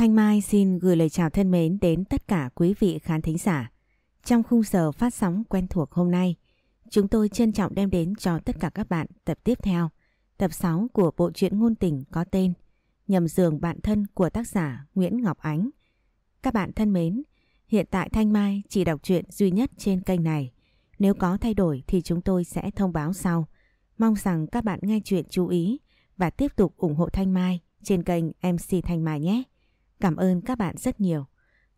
Thanh Mai xin gửi lời chào thân mến đến tất cả quý vị khán thính giả. Trong khung giờ phát sóng quen thuộc hôm nay, chúng tôi trân trọng đem đến cho tất cả các bạn tập tiếp theo, tập 6 của bộ truyện ngôn tình có tên Nhầm giường bạn thân của tác giả Nguyễn Ngọc Ánh. Các bạn thân mến, hiện tại Thanh Mai chỉ đọc truyện duy nhất trên kênh này. Nếu có thay đổi thì chúng tôi sẽ thông báo sau. Mong rằng các bạn nghe chuyện chú ý và tiếp tục ủng hộ Thanh Mai trên kênh MC Thanh Mai nhé. Cảm ơn các bạn rất nhiều.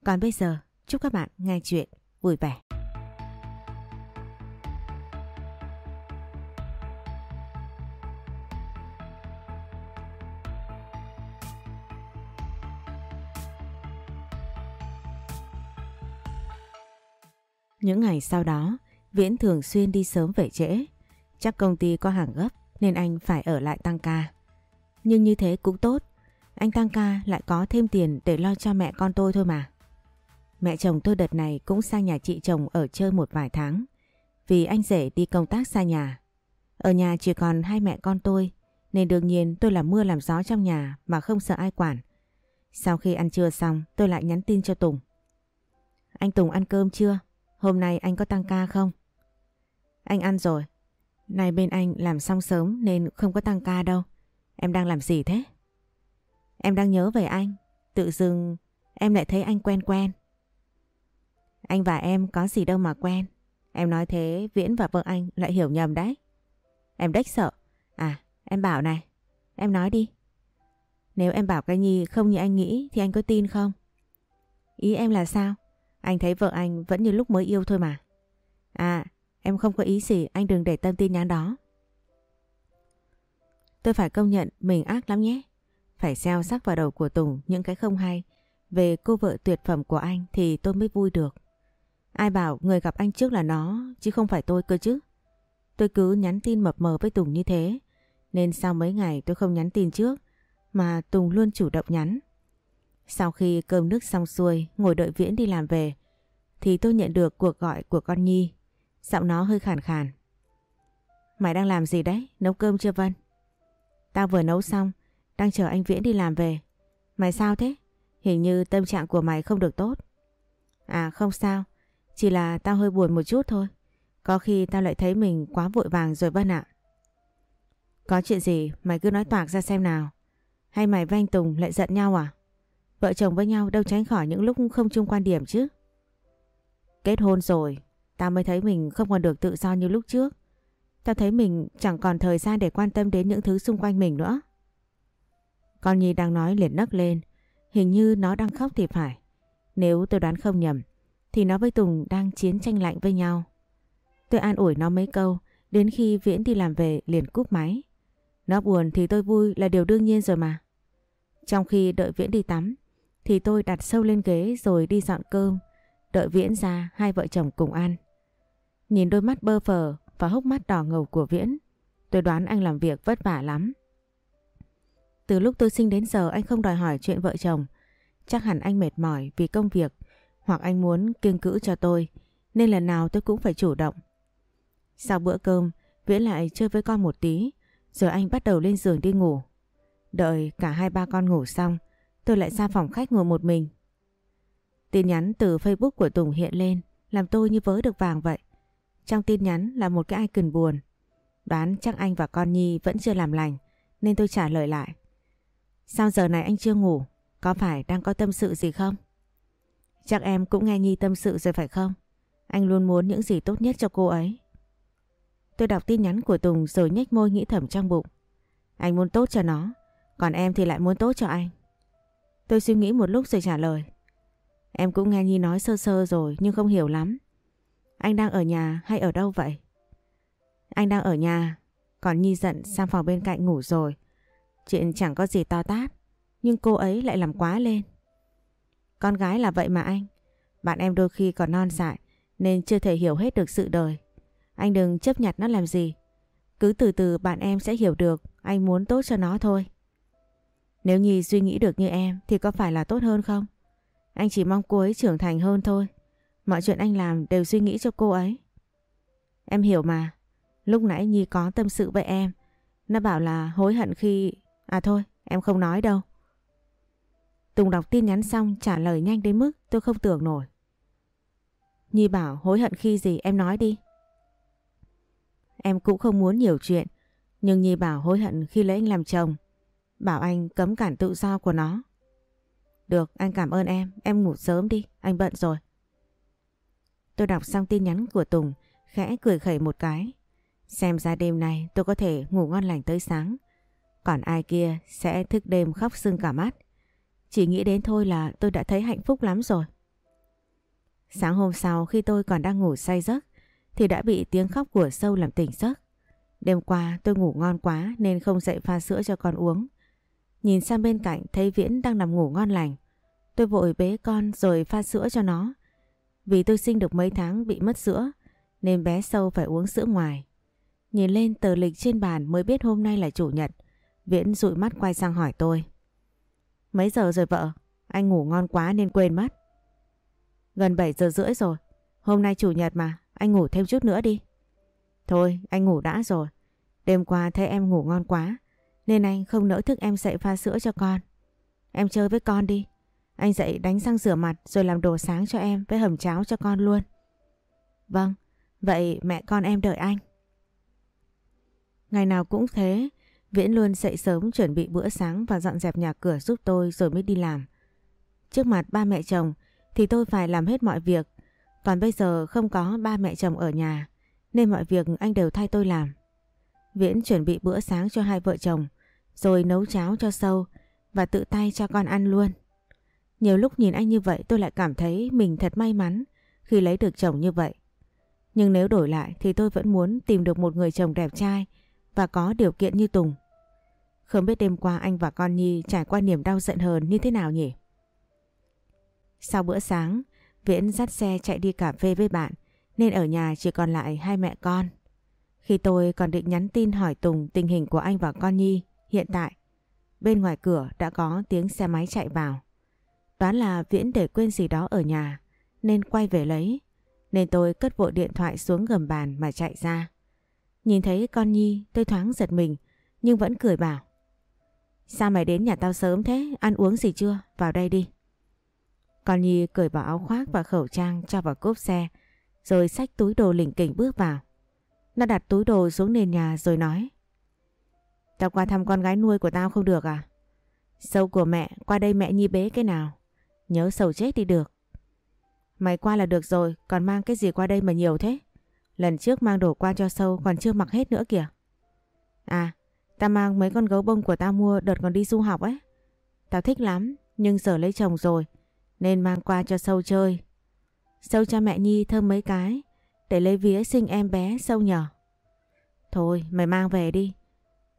Còn bây giờ, chúc các bạn nghe chuyện vui vẻ. Những ngày sau đó, Viễn thường xuyên đi sớm về trễ. Chắc công ty có hàng gấp nên anh phải ở lại tăng ca. Nhưng như thế cũng tốt, anh tăng ca lại có thêm tiền để lo cho mẹ con tôi thôi mà. Mẹ chồng tôi đợt này cũng sang nhà chị chồng ở chơi một vài tháng. Vì anh rể đi công tác xa nhà. Ở nhà chỉ còn hai mẹ con tôi. Nên đương nhiên tôi làm mưa làm gió trong nhà mà không sợ ai quản. Sau khi ăn trưa xong, tôi lại nhắn tin cho Tùng. Anh Tùng ăn cơm chưa? Hôm nay anh có tăng ca không? Anh ăn rồi. Này bên anh làm xong sớm nên không có tăng ca đâu. Em đang làm gì thế? Em đang nhớ về anh. Tự dưng em lại thấy anh quen quen. Anh và em có gì đâu mà quen. Em nói thế, Viễn và vợ anh lại hiểu nhầm đấy. Em đếch sợ. À em bảo này. Em nói đi. Nếu em bảo cái Nhi không như anh nghĩ thì anh có tin không? Ý em là sao? Anh thấy vợ anh vẫn như lúc mới yêu thôi mà. À em không có ý gì, anh đừng để tâm tin nhắn đó. Tôi phải công nhận mình ác lắm nhé. Phải gieo sắc vào đầu của Tùng những cái không hay về cô vợ tuyệt phẩm của anh thì tôi mới vui được. Ai bảo người gặp anh trước là nó, chứ không phải tôi cơ chứ. Tôi cứ nhắn tin mập mờ với Tùng như thế nên sau mấy ngày tôi không nhắn tin trước, mà Tùng luôn chủ động nhắn. Sau khi cơm nước xong xuôi, ngồi đợi Viễn đi làm về, thì tôi nhận được cuộc gọi của con Nhi. Giọng nó hơi khàn khàn. Mày đang làm gì đấy? Nấu cơm chưa Vân? Tao vừa nấu xong đang chờ anh Viễn đi làm về. Mày sao thế? Hình như tâm trạng của mày không được tốt. À không sao. Chỉ là tao hơi buồn một chút thôi. Có khi tao lại thấy mình quá vội vàng rồi Vân ạ. Có chuyện gì mày cứ nói toạc ra xem nào. Hay mày với anh Tùng lại giận nhau à? Vợ chồng với nhau đâu tránh khỏi những lúc không chung quan điểm chứ. Kết hôn rồi, tao mới thấy mình không còn được tự do như lúc trước. Tao thấy mình chẳng còn thời gian để quan tâm đến những thứ xung quanh mình nữa. Con Nhi đang nói liền nấc lên, hình như nó đang khóc thì phải. Nếu tôi đoán không nhầm, thì nó với Tùng đang chiến tranh lạnh với nhau. Tôi an ủi nó mấy câu, đến khi Viễn đi làm về liền cúp máy. Nó buồn thì tôi vui là điều đương nhiên rồi mà. Trong khi đợi Viễn đi tắm, thì tôi đặt sâu lên ghế rồi đi dọn cơm, đợi Viễn ra hai vợ chồng cùng ăn. Nhìn đôi mắt bơ phờ và hốc mắt đỏ ngầu của Viễn, tôi đoán anh làm việc vất vả lắm. Từ lúc tôi sinh đến giờ anh không đòi hỏi chuyện vợ chồng. Chắc hẳn anh mệt mỏi vì công việc hoặc anh muốn kiêng cữ cho tôi nên lần nào tôi cũng phải chủ động. Sau bữa cơm, Viễn lại chơi với con một tí rồi anh bắt đầu lên giường đi ngủ. Đợi cả hai ba con ngủ xong tôi lại ra phòng khách ngồi một mình. Tin nhắn từ Facebook của Tùng hiện lên làm tôi như vớ được vàng vậy. Trong tin nhắn là một cái icon buồn. Đoán chắc anh và con Nhi vẫn chưa làm lành nên tôi trả lời lại. Sao giờ này anh chưa ngủ? Có phải đang có tâm sự gì không? Chắc em cũng nghe Nhi tâm sự rồi phải không? Anh luôn muốn những gì tốt nhất cho cô ấy. Tôi đọc tin nhắn của Tùng rồi nhếch môi nghĩ thầm trong bụng. Anh muốn tốt cho nó, còn em thì lại muốn tốt cho anh. Tôi suy nghĩ một lúc rồi trả lời. Em cũng nghe Nhi nói sơ sơ rồi nhưng không hiểu lắm. Anh đang ở nhà hay ở đâu vậy? Anh đang ở nhà, còn Nhi giận sang phòng bên cạnh ngủ rồi. Chuyện chẳng có gì to tát, nhưng cô ấy lại làm quá lên. Con gái là vậy mà anh. Bạn em đôi khi còn non dại nên chưa thể hiểu hết được sự đời. Anh đừng chấp nhặt nó làm gì. Cứ từ từ bạn em sẽ hiểu được anh muốn tốt cho nó thôi. Nếu Nhi suy nghĩ được như em thì có phải là tốt hơn không? Anh chỉ mong cô ấy trưởng thành hơn thôi. Mọi chuyện anh làm đều suy nghĩ cho cô ấy. Em hiểu mà. Lúc nãy Nhi có tâm sự với em. Nó bảo là hối hận khi À thôi, em không nói đâu. Tùng đọc tin nhắn xong trả lời nhanh đến mức tôi không tưởng nổi. Nhi bảo hối hận khi gì em nói đi. Em cũng không muốn nhiều chuyện, nhưng Nhi bảo hối hận khi lấy anh làm chồng. Bảo anh cấm cản tự do của nó. Được, anh cảm ơn em, em ngủ sớm đi, anh bận rồi. Tôi đọc xong tin nhắn của Tùng, khẽ cười khẩy một cái. Xem ra đêm nay tôi có thể ngủ ngon lành tới sáng. Còn ai kia sẽ thức đêm khóc sưng cả mắt. Chỉ nghĩ đến thôi là tôi đã thấy hạnh phúc lắm rồi. Sáng hôm sau khi tôi còn đang ngủ say giấc, thì đã bị tiếng khóc của sâu làm tỉnh giấc. Đêm qua tôi ngủ ngon quá nên không dậy pha sữa cho con uống. Nhìn sang bên cạnh thấy Viễn đang nằm ngủ ngon lành. Tôi vội bế con rồi pha sữa cho nó. Vì tôi sinh được mấy tháng bị mất sữa, nên bé sâu phải uống sữa ngoài. Nhìn lên tờ lịch trên bàn mới biết hôm nay là chủ nhật. Viễn dụi mắt quay sang hỏi tôi. Mấy giờ rồi vợ? Anh ngủ ngon quá nên quên mất. Gần 7 giờ rưỡi rồi. Hôm nay chủ nhật mà, anh ngủ thêm chút nữa đi. Thôi, anh ngủ đã rồi. Đêm qua thấy em ngủ ngon quá, nên anh không nỡ thức em dậy pha sữa cho con. Em chơi với con đi. Anh dậy đánh răng rửa mặt rồi làm đồ sáng cho em với hầm cháo cho con luôn. Vâng, vậy mẹ con em đợi anh. Ngày nào cũng thế, Viễn luôn dậy sớm chuẩn bị bữa sáng và dọn dẹp nhà cửa giúp tôi rồi mới đi làm. Trước mặt ba mẹ chồng thì tôi phải làm hết mọi việc. Còn bây giờ không có ba mẹ chồng ở nhà, nên mọi việc anh đều thay tôi làm. Viễn chuẩn bị bữa sáng cho hai vợ chồng, rồi nấu cháo cho sâu và tự tay cho con ăn luôn. Nhiều lúc nhìn anh như vậy tôi lại cảm thấy mình thật may mắn khi lấy được chồng như vậy. Nhưng nếu đổi lại thì tôi vẫn muốn tìm được một người chồng đẹp trai và có điều kiện như Tùng. Không biết đêm qua anh và con Nhi trải qua niềm đau giận hờn như thế nào nhỉ? Sau bữa sáng, Viễn dắt xe chạy đi cà phê với bạn nên ở nhà chỉ còn lại hai mẹ con. Khi tôi còn định nhắn tin hỏi Tùng tình hình của anh và con Nhi hiện tại, bên ngoài cửa đã có tiếng xe máy chạy vào. Đoán là Viễn để quên gì đó ở nhà nên quay về lấy. Nên tôi cất vội điện thoại xuống gầm bàn mà chạy ra. Nhìn thấy con Nhi tôi thoáng giật mình nhưng vẫn cười bảo. Sao mày đến nhà tao sớm thế? Ăn uống gì chưa? Vào đây đi. Con Nhi cởi bỏ áo khoác và khẩu trang cho vào cốp xe rồi xách túi đồ lỉnh kỉnh bước vào. Nó đặt túi đồ xuống nền nhà rồi nói Tao qua thăm con gái nuôi của tao không được à? Sâu của mẹ, qua đây mẹ Nhi bế cái nào? Nhớ sầu chết đi được. Mày qua là được rồi, còn mang cái gì qua đây mà nhiều thế? Lần trước mang đồ qua cho sâu còn chưa mặc hết nữa kìa. À, ta mang mấy con gấu bông của ta mua đợt còn đi du học ấy. Tao thích lắm, nhưng giờ lấy chồng rồi, nên mang qua cho sâu chơi. Sâu cha mẹ Nhi thơm mấy cái, để lấy vía sinh em bé sâu nhỏ. Thôi, mày mang về đi.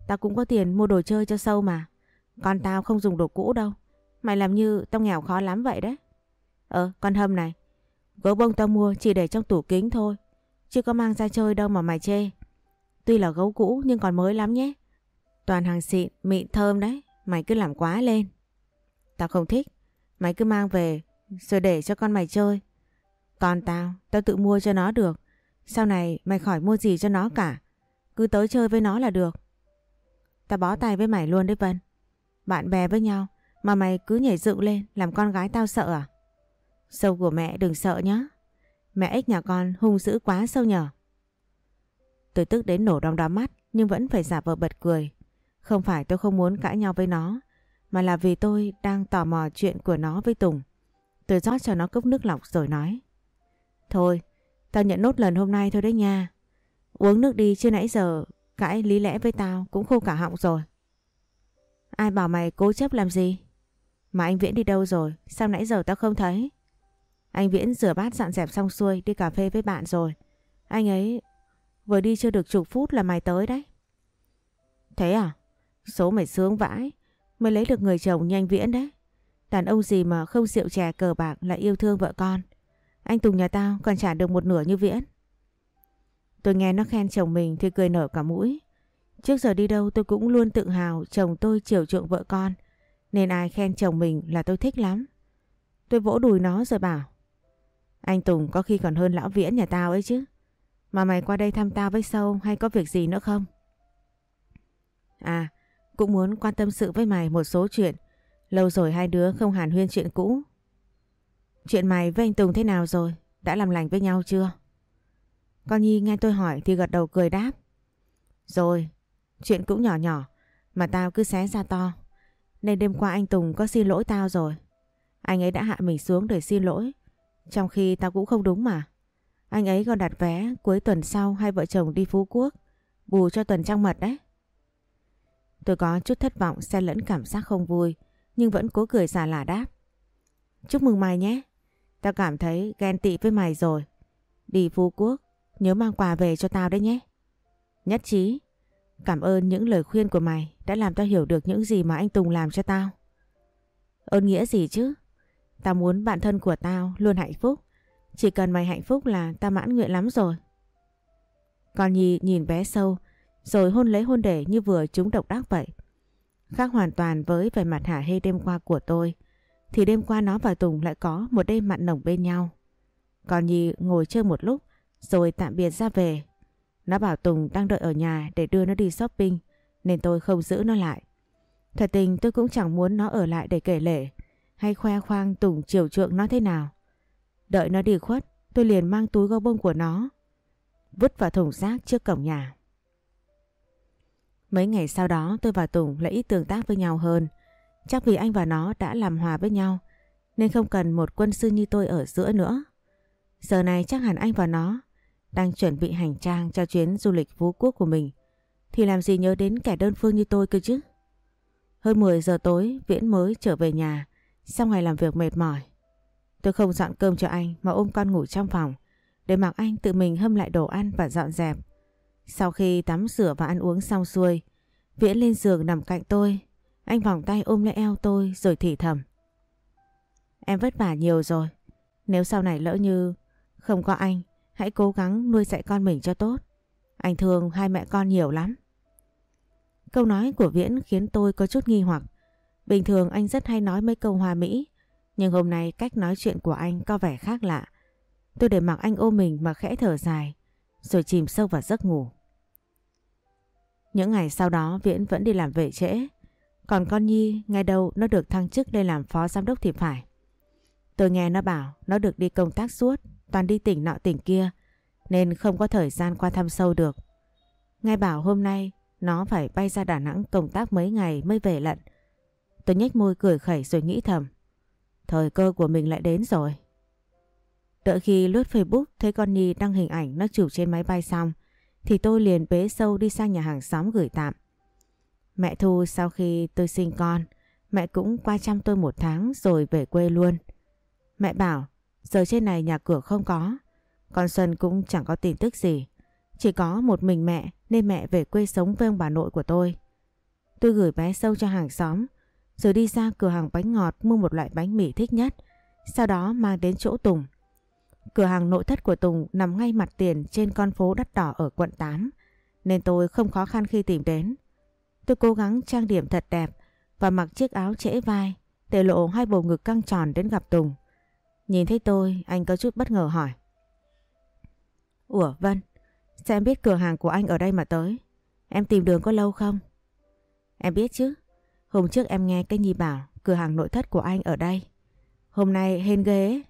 Tao cũng có tiền mua đồ chơi cho sâu mà. Con tao không dùng đồ cũ đâu. Mày làm như tao nghèo khó lắm vậy đấy. Ờ, con Hâm này. Gấu bông tao mua chỉ để trong tủ kính thôi. Chứ có mang ra chơi đâu mà mày chê. Tuy là gấu cũ nhưng còn mới lắm nhé. Toàn hàng xịn, mịn thơm đấy. Mày cứ làm quá lên. Tao không thích. Mày cứ mang về rồi để cho con mày chơi. Còn tao, tao tự mua cho nó được. Sau này mày khỏi mua gì cho nó cả. Cứ tới chơi với nó là được. Tao bó tay với mày luôn đấy Vân. Bạn bè với nhau mà mày cứ nhảy dựng lên làm con gái tao sợ à? Sâu của mẹ đừng sợ nhá. Mẹ ích nhà con hung dữ quá sâu nhở. Tôi tức đến nổ đong đóm mắt nhưng vẫn phải giả vờ bật cười. Không phải tôi không muốn cãi nhau với nó mà là vì tôi đang tò mò chuyện của nó với Tùng. Tôi rót cho nó cốc nước lọc rồi nói. Thôi, tao nhận nốt lần hôm nay thôi đấy nha. Uống nước đi chứ nãy giờ cãi lý lẽ với tao cũng khô cả họng rồi. Ai bảo mày cố chấp làm gì? Mà anh Viễn đi đâu rồi? Sao nãy giờ tao không thấy? Anh Viễn rửa bát dọn dẹp xong xuôi đi cà phê với bạn rồi. Anh ấy vừa đi chưa được chục phút là mày tới đấy. Thế à? Số mày sướng vãi. Mới lấy được người chồng nhanh Viễn đấy. Đàn ông gì mà không rượu chè cờ bạc lại yêu thương vợ con. Anh Tùng nhà tao còn trả được một nửa như Viễn. Tôi nghe nó khen chồng mình thì cười nở cả mũi. Trước giờ đi đâu tôi cũng luôn tự hào chồng tôi chiều chuộng vợ con. Nên ai khen chồng mình là tôi thích lắm. Tôi vỗ đùi nó rồi bảo. Anh Tùng có khi còn hơn lão Viễn nhà tao ấy chứ. Mà mày qua đây thăm tao với sâu hay có việc gì nữa không? À, cũng muốn quan tâm sự với mày một số chuyện. Lâu rồi hai đứa không hàn huyên chuyện cũ. Chuyện mày với anh Tùng thế nào rồi? Đã làm lành với nhau chưa? Con Nhi nghe tôi hỏi thì gật đầu cười đáp. Rồi, chuyện cũng nhỏ nhỏ mà tao cứ xé ra to. Nên đêm qua anh Tùng có xin lỗi tao rồi. Anh ấy đã hạ mình xuống để xin lỗi. Trong khi tao cũng không đúng mà. Anh ấy còn đặt vé cuối tuần sau hai vợ chồng đi Phú Quốc. Bù cho tuần trăng mật đấy. Tôi có chút thất vọng xen lẫn cảm giác không vui. Nhưng vẫn cố cười giả lả đáp. Chúc mừng mày nhé. Tao cảm thấy ghen tị với mày rồi. Đi Phú Quốc, nhớ mang quà về cho tao đấy nhé. Nhất trí. Cảm ơn những lời khuyên của mày đã làm tao hiểu được những gì mà anh Tùng làm cho tao. Ơn nghĩa gì chứ? Tao muốn bạn thân của tao luôn hạnh phúc. Chỉ cần mày hạnh phúc là tao mãn nguyện lắm rồi. Con Nhi nhìn bé sâu rồi hôn lấy hôn để như vừa chúng độc đắc vậy. Khác hoàn toàn với vẻ mặt hả hê đêm qua của tôi, thì đêm qua nó và Tùng lại có một đêm mặn nồng bên nhau. Còn Nhi ngồi chơi một lúc, rồi tạm biệt ra về. Nó bảo Tùng đang đợi ở nhà để đưa nó đi shopping, nên tôi không giữ nó lại. Thật tình tôi cũng chẳng muốn nó ở lại để kể lể, hay khoe khoang Tùng chiều trượng nó thế nào. Đợi nó đi khuất, tôi liền mang túi gâu bông của nó, vứt vào thùng rác trước cổng nhà. Mấy ngày sau đó, tôi và Tùng lại ít tương tác với nhau hơn. Chắc vì anh và nó đã làm hòa với nhau, nên không cần một quân sư như tôi ở giữa nữa. Giờ này chắc hẳn anh và nó đang chuẩn bị hành trang cho chuyến du lịch Phú Quốc của mình. Thì làm gì nhớ đến kẻ đơn phương như tôi cơ chứ? Hơn 10 giờ tối, Viễn mới trở về nhà, sau ngày làm việc mệt mỏi. Tôi không dọn cơm cho anh mà ôm con ngủ trong phòng, để mặc anh tự mình hâm lại đồ ăn và dọn dẹp. Sau khi tắm rửa và ăn uống xong xuôi, Viễn lên giường nằm cạnh tôi. Anh vòng tay ôm lấy eo tôi rồi thì thầm. Em vất vả nhiều rồi. Nếu sau này lỡ như không có anh, hãy cố gắng nuôi dạy con mình cho tốt. Anh thương hai mẹ con nhiều lắm. Câu nói của Viễn khiến tôi có chút nghi hoặc. Bình thường anh rất hay nói mấy câu hòa mỹ, nhưng hôm nay cách nói chuyện của anh có vẻ khác lạ. Tôi để mặc anh ôm mình mà khẽ thở dài, rồi chìm sâu vào giấc ngủ. Những ngày sau đó Viễn vẫn đi làm về trễ. Còn con Nhi, ngay đầu nó được thăng chức lên làm phó giám đốc thì phải. Tôi nghe nó bảo nó được đi công tác suốt, toàn đi tỉnh nọ tỉnh kia, nên không có thời gian qua thăm sâu được. Nghe bảo hôm nay nó phải bay ra Đà Nẵng công tác mấy ngày mới về lận. Tôi nhếch môi cười khẩy rồi nghĩ thầm. Thời cơ của mình lại đến rồi. Đợi khi lướt Facebook thấy con Nhi đăng hình ảnh nó chụp trên máy bay xong, thì tôi liền bế sâu đi sang nhà hàng xóm gửi tạm. Mẹ Thu, sau khi tôi sinh con, mẹ cũng qua chăm tôi một tháng rồi về quê luôn. Mẹ bảo, giờ trên này nhà cửa không có, con Xuân cũng chẳng có tin tức gì. Chỉ có một mình mẹ, nên mẹ về quê sống với ông bà nội của tôi. Tôi gửi bé sâu cho hàng xóm, rồi đi ra cửa hàng bánh ngọt mua một loại bánh mì thích nhất. Sau đó mang đến chỗ Tùng. Cửa hàng nội thất của Tùng nằm ngay mặt tiền trên con phố đắt đỏ ở quận 8 nên tôi không khó khăn khi tìm đến. Tôi cố gắng trang điểm thật đẹp và mặc chiếc áo trễ vai để lộ hai bầu ngực căng tròn đến gặp Tùng. Nhìn thấy tôi, anh có chút bất ngờ hỏi. Ủa Vân, sao em biết cửa hàng của anh ở đây mà tới? Em tìm đường có lâu không? Em biết chứ. Hôm trước em nghe cái Nhi bảo cửa hàng nội thất của anh ở đây. Hôm nay hên ghê ấy.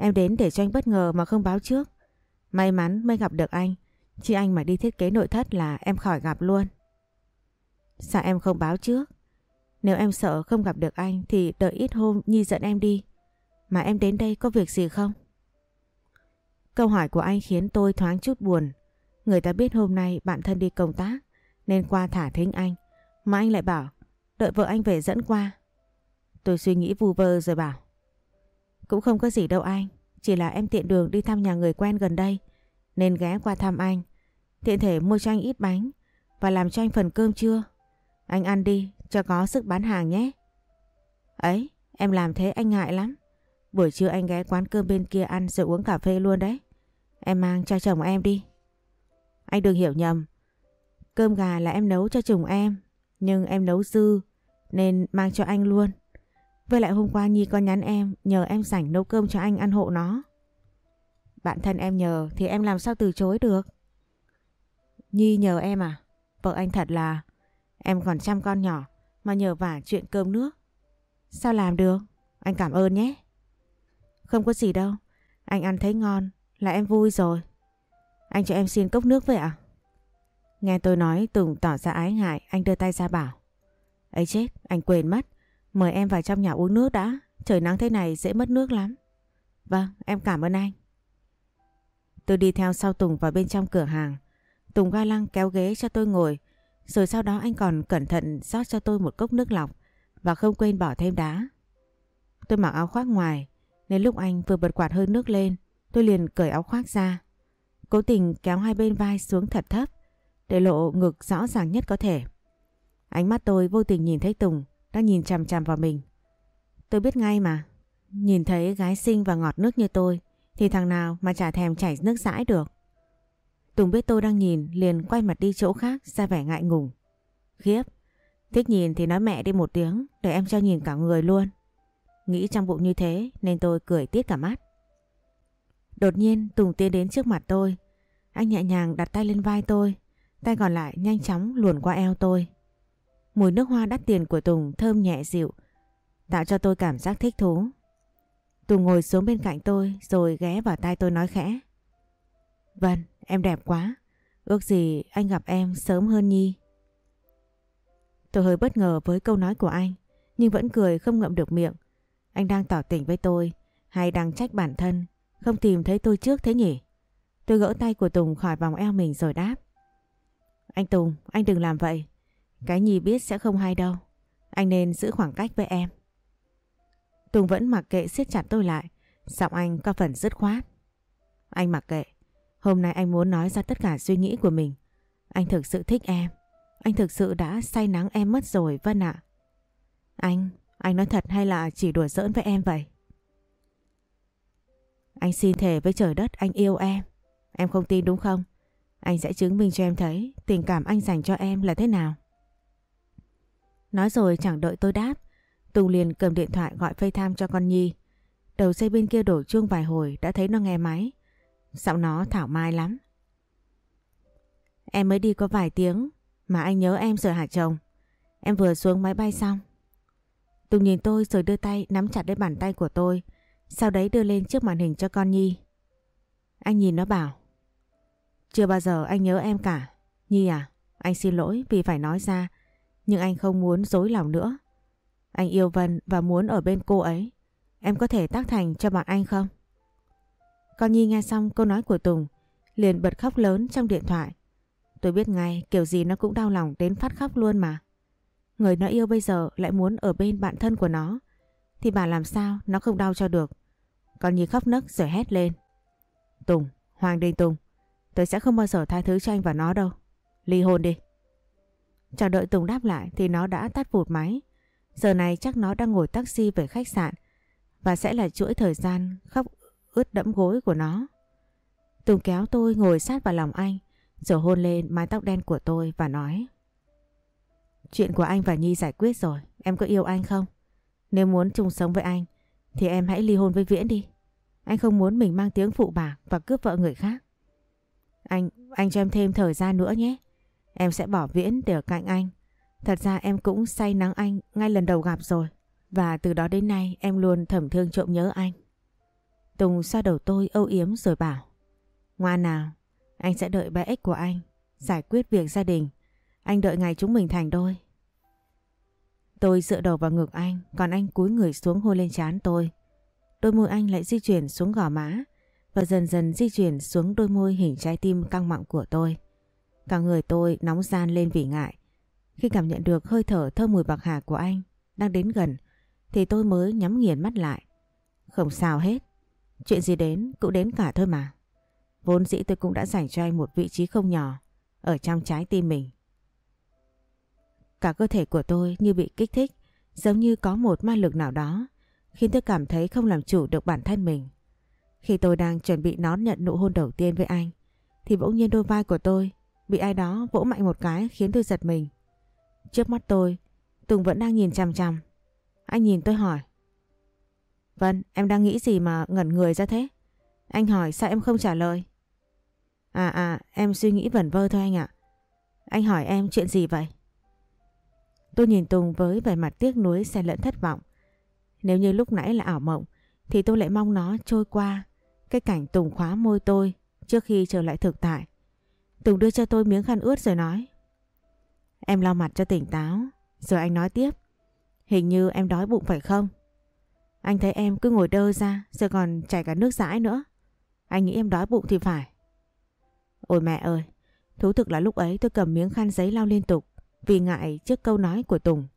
Em đến để cho anh bất ngờ mà không báo trước. May mắn mới gặp được anh. Chứ anh mà đi thiết kế nội thất là em khỏi gặp luôn. Sao em không báo trước? Nếu em sợ không gặp được anh thì đợi ít hôm Nhi dẫn em đi. Mà em đến đây có việc gì không? Câu hỏi của anh khiến tôi thoáng chút buồn. Người ta biết hôm nay bạn thân đi công tác, nên qua thả thính anh. Mà anh lại bảo, đợi vợ anh về dẫn qua. Tôi suy nghĩ vu vơ rồi bảo cũng không có gì đâu anh, chỉ là em tiện đường đi thăm nhà người quen gần đây, nên ghé qua thăm anh. Tiện thể mua cho anh ít bánh và làm cho anh phần cơm trưa Anh ăn đi, cho có sức bán hàng nhé. Ấy, em làm thế anh ngại lắm. Buổi trưa anh ghé quán cơm bên kia ăn rồi uống cà phê luôn đấy. Em mang cho chồng em đi. Anh đừng hiểu nhầm. Cơm gà là em nấu cho chồng em, nhưng em nấu dư nên mang cho anh luôn. Với lại hôm qua Nhi có nhắn em nhờ em rảnh nấu cơm cho anh ăn hộ nó. Bạn thân em nhờ thì em làm sao từ chối được. Nhi nhờ em à? Vợ anh thật là em còn chăm con nhỏ mà nhờ vả chuyện cơm nước. Sao làm được? Anh cảm ơn nhé. Không có gì đâu. Anh ăn thấy ngon là em vui rồi. Anh cho em xin cốc nước vậy ạ? Nghe tôi nói Tùng tỏ ra ái ngại anh đưa tay ra bảo. ấy chết, anh quên mất. Mời em vào trong nhà uống nước đã. Trời nắng thế này dễ mất nước lắm. Vâng, em cảm ơn anh. Tôi đi theo sau Tùng vào bên trong cửa hàng. Tùng ga lăng kéo ghế cho tôi ngồi. Rồi sau đó anh còn cẩn thận rót cho tôi một cốc nước lọc và không quên bỏ thêm đá. Tôi mặc áo khoác ngoài nên lúc anh vừa bật quạt hơi nước lên tôi liền cởi áo khoác ra. Cố tình kéo hai bên vai xuống thật thấp để lộ ngực rõ ràng nhất có thể. Ánh mắt tôi vô tình nhìn thấy Tùng đang nhìn chằm chằm vào mình. Tôi biết ngay mà, nhìn thấy gái xinh và ngọt nước như tôi thì thằng nào mà chả thèm chảy nước dãi được. Tùng biết tôi đang nhìn liền quay mặt đi chỗ khác ra vẻ ngại ngùng. Khiếp, thích nhìn thì nói mẹ đi một tiếng để em cho nhìn cả người luôn. Nghĩ trong bụng như thế nên tôi cười tiết cả mắt. Đột nhiên Tùng tiến đến trước mặt tôi. Anh nhẹ nhàng đặt tay lên vai tôi, tay còn lại nhanh chóng luồn qua eo tôi. Mùi nước hoa đắt tiền của Tùng thơm nhẹ dịu, tạo cho tôi cảm giác thích thú. Tùng ngồi xuống bên cạnh tôi rồi ghé vào tay tôi nói khẽ. Vân, em đẹp quá. Ước gì anh gặp em sớm hơn Nhi. Tôi hơi bất ngờ với câu nói của anh, nhưng vẫn cười không ngậm được miệng. Anh đang tỏ tình với tôi, hay đang trách bản thân, không tìm thấy tôi trước thế nhỉ? Tôi gỡ tay của Tùng khỏi vòng eo mình rồi đáp. Anh Tùng, anh đừng làm vậy. Cái Nhi biết sẽ không hay đâu. Anh nên giữ khoảng cách với em. Tùng vẫn mặc kệ siết chặt tôi lại. Giọng anh có phần dứt khoát. Anh mặc kệ. Hôm nay anh muốn nói ra tất cả suy nghĩ của mình. Anh thực sự thích em. Anh thực sự đã say nắng em mất rồi Vân ạ. Anh, anh nói thật hay là chỉ đùa giỡn với em vậy? Anh xin thề với trời đất anh yêu em. Em không tin đúng không? Anh sẽ chứng minh cho em thấy tình cảm anh dành cho em là thế nào. Nói rồi chẳng đợi tôi đáp. Tùng liền cầm điện thoại gọi FaceTime cho con Nhi. Đầu dây bên kia đổ chuông vài hồi đã thấy nó nghe máy. Giọng nó thảo mai lắm. Em mới đi có vài tiếng mà anh nhớ em rồi hả chồng? Em vừa xuống máy bay xong. Tùng nhìn tôi rồi đưa tay nắm chặt lấy bàn tay của tôi. Sau đấy đưa lên trước màn hình cho con Nhi. Anh nhìn nó bảo. Chưa bao giờ anh nhớ em cả. Nhi à, anh xin lỗi vì phải nói ra. Nhưng anh không muốn dối lòng nữa. Anh yêu Vân và muốn ở bên cô ấy. Em có thể tác thành cho bạn anh không? Con Nhi nghe xong câu nói của Tùng liền bật khóc lớn trong điện thoại. Tôi biết ngay kiểu gì nó cũng đau lòng đến phát khóc luôn mà. Người nó yêu bây giờ lại muốn ở bên bạn thân của nó. Thì bà làm sao nó không đau cho được. Con Nhi khóc nấc rồi hét lên. Tùng, Hoàng Đình Tùng, tôi sẽ không bao giờ tha thứ cho anh và nó đâu. Ly hôn đi. Chờ đợi Tùng đáp lại thì nó đã tắt vụt máy. Giờ này chắc nó đang ngồi taxi về khách sạn và sẽ là chuỗi thời gian khóc ướt đẫm gối của nó. Tùng kéo tôi ngồi sát vào lòng anh rồi hôn lên mái tóc đen của tôi và nói Chuyện của anh và Nhi giải quyết rồi, em có yêu anh không? Nếu muốn chung sống với anh thì em hãy ly hôn với Viễn đi. Anh không muốn mình mang tiếng phụ bạc và cướp vợ người khác. Anh, anh cho em thêm thời gian nữa nhé. Em sẽ bỏ Viễn để ở cạnh anh. Thật ra em cũng say nắng anh ngay lần đầu gặp rồi. Và từ đó đến nay em luôn thầm thương trộm nhớ anh. Tùng xoa đầu tôi âu yếm rồi bảo. Ngoan nào, anh sẽ đợi bé ích của anh, giải quyết việc gia đình. Anh đợi ngày chúng mình thành đôi. Tôi dựa đầu vào ngực anh, còn anh cúi người xuống hôn lên trán tôi. Đôi môi anh lại di chuyển xuống gò má và dần dần di chuyển xuống đôi môi hình trái tim căng mọng của tôi. Cả người tôi nóng gian lên vì ngại. Khi cảm nhận được hơi thở thơm mùi bạc hà của anh đang đến gần thì tôi mới nhắm nghiền mắt lại. Không sao hết. Chuyện gì đến cũng đến cả thôi mà. Vốn dĩ tôi cũng đã dành cho anh một vị trí không nhỏ ở trong trái tim mình. Cả cơ thể của tôi như bị kích thích, giống như có một ma lực nào đó, khiến tôi cảm thấy không làm chủ được bản thân mình. Khi tôi đang chuẩn bị nón nhận nụ hôn đầu tiên với anh, thì bỗng nhiên đôi vai của tôi bị ai đó vỗ mạnh một cái khiến tôi giật mình. Trước mắt tôi, Tùng vẫn đang nhìn chằm chằm. Anh nhìn tôi hỏi. Vân, em đang nghĩ gì mà ngẩn người ra thế? Anh hỏi sao em không trả lời? À à, em suy nghĩ vẩn vơ thôi anh ạ. Anh hỏi em chuyện gì vậy? Tôi nhìn Tùng với vẻ mặt tiếc nuối xen lẫn thất vọng. Nếu như lúc nãy là ảo mộng thì tôi lại mong nó trôi qua cái cảnh Tùng khóa môi tôi trước khi trở lại thực tại. Tùng đưa cho tôi miếng khăn ướt rồi nói. Em lau mặt cho tỉnh táo, rồi anh nói tiếp. Hình như em đói bụng phải không? Anh thấy em cứ ngồi đơ ra rồi còn chảy cả nước dãi nữa. Anh nghĩ em đói bụng thì phải. Ôi mẹ ơi, thú thực là lúc ấy tôi cầm miếng khăn giấy lau liên tục vì ngại trước câu nói của Tùng.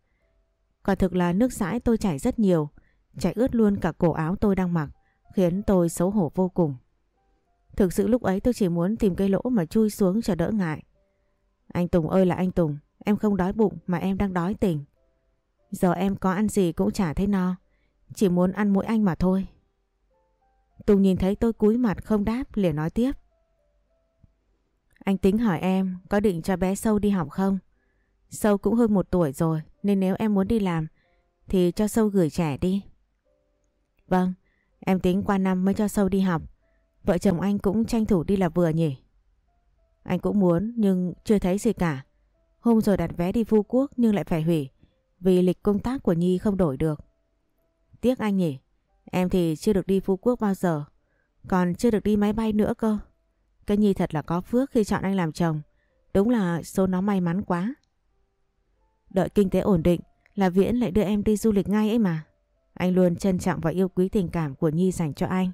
Quả thực là nước dãi tôi chảy rất nhiều, chảy ướt luôn cả cổ áo tôi đang mặc, khiến tôi xấu hổ vô cùng. Thực sự lúc ấy tôi chỉ muốn tìm cây lỗ mà chui xuống cho đỡ ngại. Anh Tùng ơi là anh Tùng, em không đói bụng mà em đang đói tình. Giờ em có ăn gì cũng chả thấy no, chỉ muốn ăn mỗi anh mà thôi. Tùng nhìn thấy tôi cúi mặt không đáp liền nói tiếp. Anh tính hỏi em có định cho bé Sâu đi học không? Sâu cũng hơn một tuổi rồi nên nếu em muốn đi làm thì cho Sâu gửi trẻ đi. Vâng, em tính qua năm mới cho Sâu đi học. Vợ chồng anh cũng tranh thủ đi là vừa nhỉ? Anh cũng muốn, nhưng chưa thấy gì cả. Hôm rồi đặt vé đi Phú Quốc nhưng lại phải hủy, vì lịch công tác của Nhi không đổi được. Tiếc anh nhỉ? Em thì chưa được đi Phú Quốc bao giờ. Còn chưa được đi máy bay nữa cơ. Cái Nhi thật là có phước khi chọn anh làm chồng. Đúng là số nó may mắn quá. Đợi kinh tế ổn định là Viễn lại đưa em đi du lịch ngay ấy mà. Anh luôn trân trọng và yêu quý tình cảm của Nhi dành cho anh.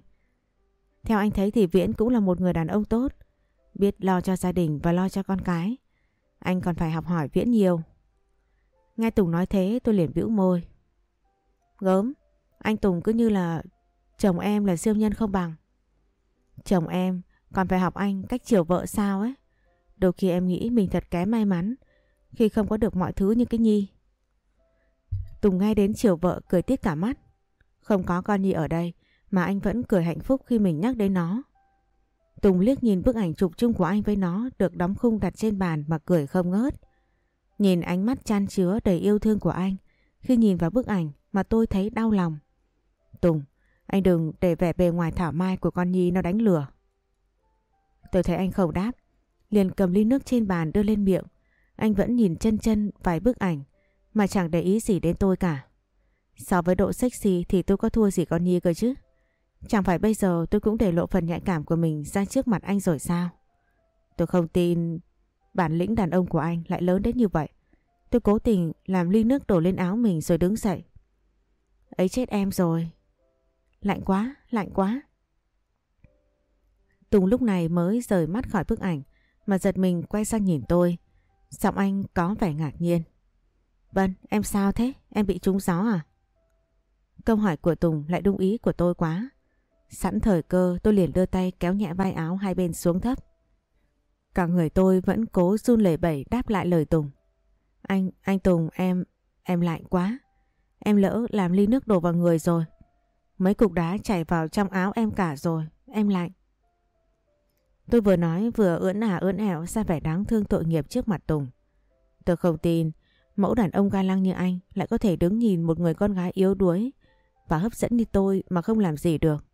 Theo anh thấy thì Viễn cũng là một người đàn ông tốt. Biết lo cho gia đình và lo cho con cái. Anh còn phải học hỏi Viễn nhiều. Nghe Tùng nói thế tôi liền bĩu môi. Gớm, anh Tùng cứ như là chồng em là siêu nhân không bằng. Chồng em còn phải học anh cách chiều vợ sao ấy. Đôi khi em nghĩ mình thật kém may mắn khi không có được mọi thứ như cái Nhi. Tùng nghe đến chiều vợ cười tiếc cả mắt. Không có con Nhi ở đây mà anh vẫn cười hạnh phúc khi mình nhắc đến nó. Tùng liếc nhìn bức ảnh chụp chung của anh với nó được đóng khung đặt trên bàn mà cười không ngớt. Nhìn ánh mắt chan chứa đầy yêu thương của anh khi nhìn vào bức ảnh mà tôi thấy đau lòng. Tùng, anh đừng để vẻ bề ngoài thảo mai của con Nhi nó đánh lừa. Tôi thấy anh không đáp, liền cầm ly nước trên bàn đưa lên miệng. Anh vẫn nhìn chân chân vài bức ảnh mà chẳng để ý gì đến tôi cả. So với độ sexy thì tôi có thua gì con Nhi cơ chứ. Chẳng phải bây giờ tôi cũng để lộ phần nhạy cảm của mình ra trước mặt anh rồi sao? Tôi không tin bản lĩnh đàn ông của anh lại lớn đến như vậy. Tôi cố tình làm ly nước đổ lên áo mình rồi đứng dậy. Ấy chết em rồi. Lạnh quá, lạnh quá. Tùng lúc này mới rời mắt khỏi bức ảnh mà giật mình quay sang nhìn tôi. Giọng anh có vẻ ngạc nhiên. Vân, em sao thế? Em bị trúng gió à? Câu hỏi của Tùng lại đúng ý của tôi quá. Sẵn thời cơ tôi liền đưa tay kéo nhẹ vai áo hai bên xuống thấp. Cả người tôi vẫn cố run lẩy bẩy đáp lại lời Tùng. Anh, anh Tùng em, em lạnh quá. Em lỡ làm ly nước đổ vào người rồi. Mấy cục đá chảy vào trong áo em cả rồi, em lạnh. Tôi vừa nói vừa ưỡn ả ưỡn ẻo ra vẻ đáng thương tội nghiệp trước mặt Tùng. Tôi không tin mẫu đàn ông ga lăng như anh lại có thể đứng nhìn một người con gái yếu đuối và hấp dẫn như tôi mà không làm gì được.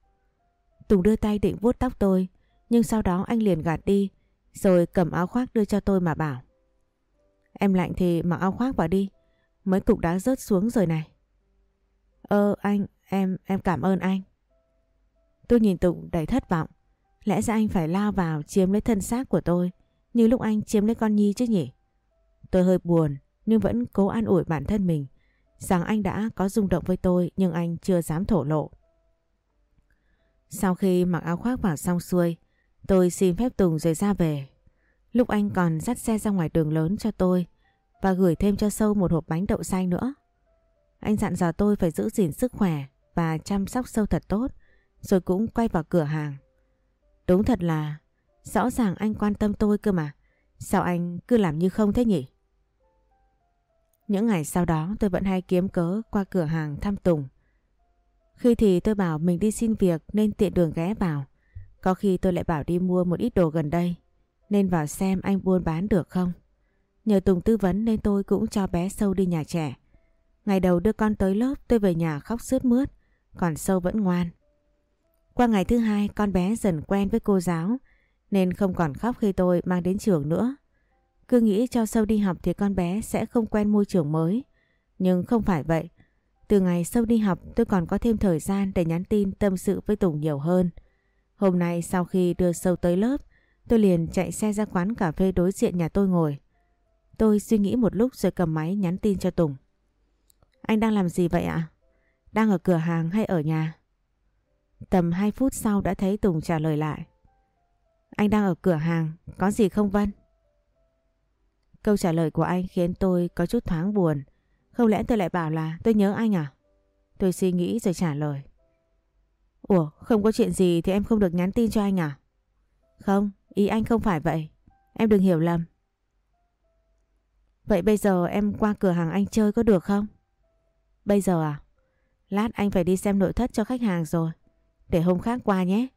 Tùng đưa tay định vuốt tóc tôi nhưng sau đó anh liền gạt đi rồi cầm áo khoác đưa cho tôi mà bảo. Em lạnh thì mặc áo khoác vào đi. Mấy cục đá rớt xuống rồi này. Ơ anh, em, em cảm ơn anh. Tôi nhìn Tùng đầy thất vọng. Lẽ ra anh phải lao vào chiếm lấy thân xác của tôi như lúc anh chiếm lấy con Nhi chứ nhỉ? Tôi hơi buồn nhưng vẫn cố an ủi bản thân mình rằng anh đã có rung động với tôi nhưng anh chưa dám thổ lộ. Sau khi mặc áo khoác vào xong xuôi, tôi xin phép Tùng rồi ra về. Lúc anh còn dắt xe ra ngoài đường lớn cho tôi và gửi thêm cho Sâu một hộp bánh đậu xanh nữa. Anh dặn dò tôi phải giữ gìn sức khỏe và chăm sóc Sâu thật tốt rồi cũng quay vào cửa hàng. Đúng thật là rõ ràng anh quan tâm tôi cơ mà. Sao anh cứ làm như không thế nhỉ? Những ngày sau đó tôi vẫn hay kiếm cớ qua cửa hàng thăm Tùng. Khi thì tôi bảo mình đi xin việc nên tiện đường ghé vào. Có khi tôi lại bảo đi mua một ít đồ gần đây nên vào xem anh buôn bán được không. Nhờ Tùng tư vấn nên tôi cũng cho bé Sâu đi nhà trẻ. Ngày đầu đưa con tới lớp tôi về nhà khóc sướt mướt, còn Sâu vẫn ngoan. Qua ngày thứ hai con bé dần quen với cô giáo nên không còn khóc khi tôi mang đến trường nữa. Cứ nghĩ cho Sâu đi học thì con bé sẽ không quen môi trường mới. Nhưng không phải vậy. Từ ngày sau đi học tôi còn có thêm thời gian để nhắn tin tâm sự với Tùng nhiều hơn. Hôm nay sau khi đưa sâu tới lớp, tôi liền chạy xe ra quán cà phê đối diện nhà tôi ngồi. Tôi suy nghĩ một lúc rồi cầm máy nhắn tin cho Tùng. Anh đang làm gì vậy ạ? Đang ở cửa hàng hay ở nhà? Tầm 2 phút sau đã thấy Tùng trả lời lại. Anh đang ở cửa hàng, có gì không Vân? Câu trả lời của anh khiến tôi có chút thoáng buồn. Không lẽ tôi lại bảo là tôi nhớ anh à? Tôi suy nghĩ rồi trả lời. Ủa, không có chuyện gì thì em không được nhắn tin cho anh à? Không, ý anh không phải vậy. Em đừng hiểu lầm. Vậy bây giờ em qua cửa hàng anh chơi có được không? Bây giờ à? Lát anh phải đi xem nội thất cho khách hàng rồi. Để hôm khác qua nhé.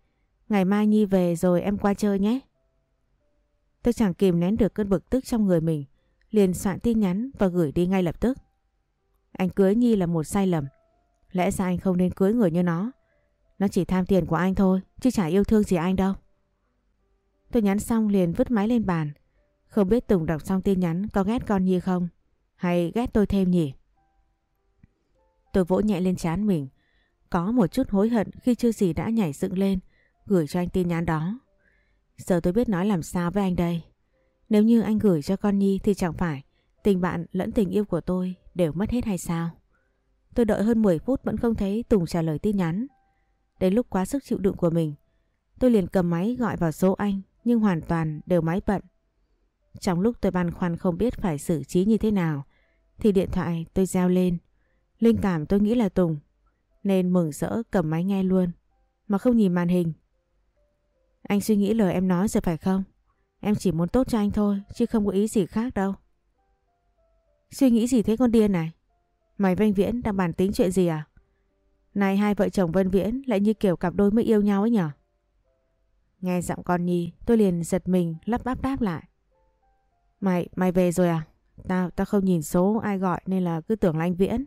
Ngày mai Nhi về rồi em qua chơi nhé. Tôi chẳng kìm nén được cơn bực tức trong người mình. Liền soạn tin nhắn và gửi đi ngay lập tức. Anh cưới Nhi là một sai lầm. Lẽ ra anh không nên cưới người như nó. Nó chỉ tham tiền của anh thôi, chứ chả yêu thương gì anh đâu. Tôi nhắn xong liền vứt máy lên bàn. Không biết Tùng đọc xong tin nhắn có ghét con Nhi không? Hay ghét tôi thêm nhỉ? Tôi vỗ nhẹ lên trán mình. Có một chút hối hận khi chưa gì đã nhảy dựng lên gửi cho anh tin nhắn đó. Giờ tôi biết nói làm sao với anh đây. Nếu như anh gửi cho con Nhi thì chẳng phải tình bạn lẫn tình yêu của tôi đều mất hết hay sao? Tôi đợi hơn 10 phút vẫn không thấy Tùng trả lời tin nhắn. Đến lúc quá sức chịu đựng của mình, tôi liền cầm máy gọi vào số anh nhưng hoàn toàn đều máy bận. Trong lúc tôi băn khoăn không biết phải xử trí như thế nào thì điện thoại tôi reo lên. Linh cảm tôi nghĩ là Tùng nên mừng rỡ cầm máy nghe luôn mà không nhìn màn hình. Anh suy nghĩ lời em nói rồi phải không? Em chỉ muốn tốt cho anh thôi chứ không có ý gì khác đâu. Suy nghĩ gì thế con điên này? Mày Vân Viễn đang bàn tính chuyện gì à? Này hai vợ chồng Vân Viễn lại như kiểu cặp đôi mới yêu nhau ấy nhở? Nghe giọng con Nhi tôi liền giật mình lắp bắp đáp lại. Mày, mày về rồi à? Tao, tao không nhìn số ai gọi nên là cứ tưởng là anh Viễn.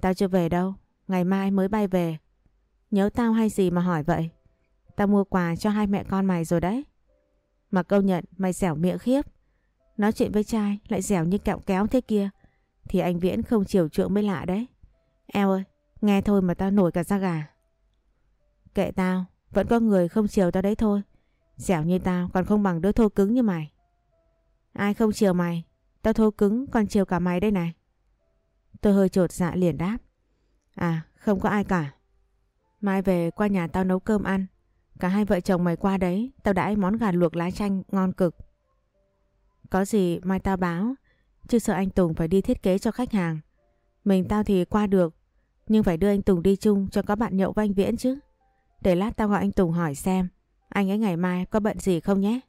Tao chưa về đâu, ngày mai mới bay về. Nhớ tao hay gì mà hỏi vậy? Tao mua quà cho hai mẹ con mày rồi đấy. Mà công nhận mày xẻo miệng khiếp. Nói chuyện với trai lại dẻo như kẹo kéo thế kia. Thì anh Viễn không chiều chuộng mới lạ đấy. Eo ơi, nghe thôi mà tao nổi cả da gà. Kệ tao, vẫn có người không chiều tao đấy thôi. Dẻo như tao còn không bằng đứa thô cứng như mày. Ai không chiều mày? Tao thô cứng còn chiều cả mày đây này. Tôi hơi trột dạ liền đáp. À, không có ai cả. Mai về qua nhà tao nấu cơm ăn. Cả hai vợ chồng mày qua đấy, tao đãi món gà luộc lá chanh ngon cực. Có gì mai tao báo, chứ sợ anh Tùng phải đi thiết kế cho khách hàng. Mình tao thì qua được, nhưng phải đưa anh Tùng đi chung cho có bạn nhậu với anh Viễn chứ. Để lát tao gọi anh Tùng hỏi xem, anh ấy ngày mai có bận gì không nhé?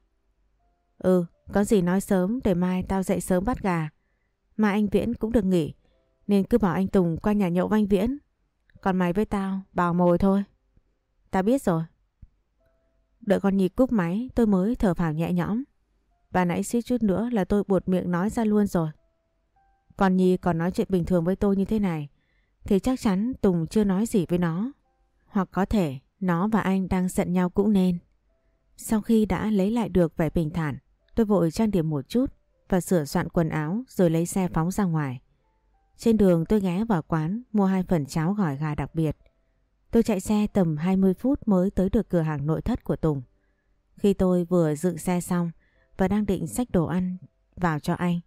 Ừ, có gì nói sớm để mai tao dậy sớm bắt gà. Mà anh Viễn cũng được nghỉ, nên cứ bảo anh Tùng qua nhà nhậu với anh Viễn. Còn mày với tao, bào mồi thôi. Tao biết rồi. Đợi con nhì cúp máy tôi mới thở phào nhẹ nhõm. Và nãy suýt chút nữa là tôi buột miệng nói ra luôn rồi. Còn Nhi còn nói chuyện bình thường với tôi như thế này, thì chắc chắn Tùng chưa nói gì với nó. Hoặc có thể nó và anh đang giận nhau cũng nên. Sau khi đã lấy lại được vẻ bình thản, tôi vội trang điểm một chút và sửa soạn quần áo rồi lấy xe phóng ra ngoài. Trên đường tôi ghé vào quán mua hai phần cháo gỏi gà đặc biệt. Tôi chạy xe tầm 20 phút mới tới được cửa hàng nội thất của Tùng. Khi tôi vừa dựng xe xong và đang định xách đồ ăn vào cho anh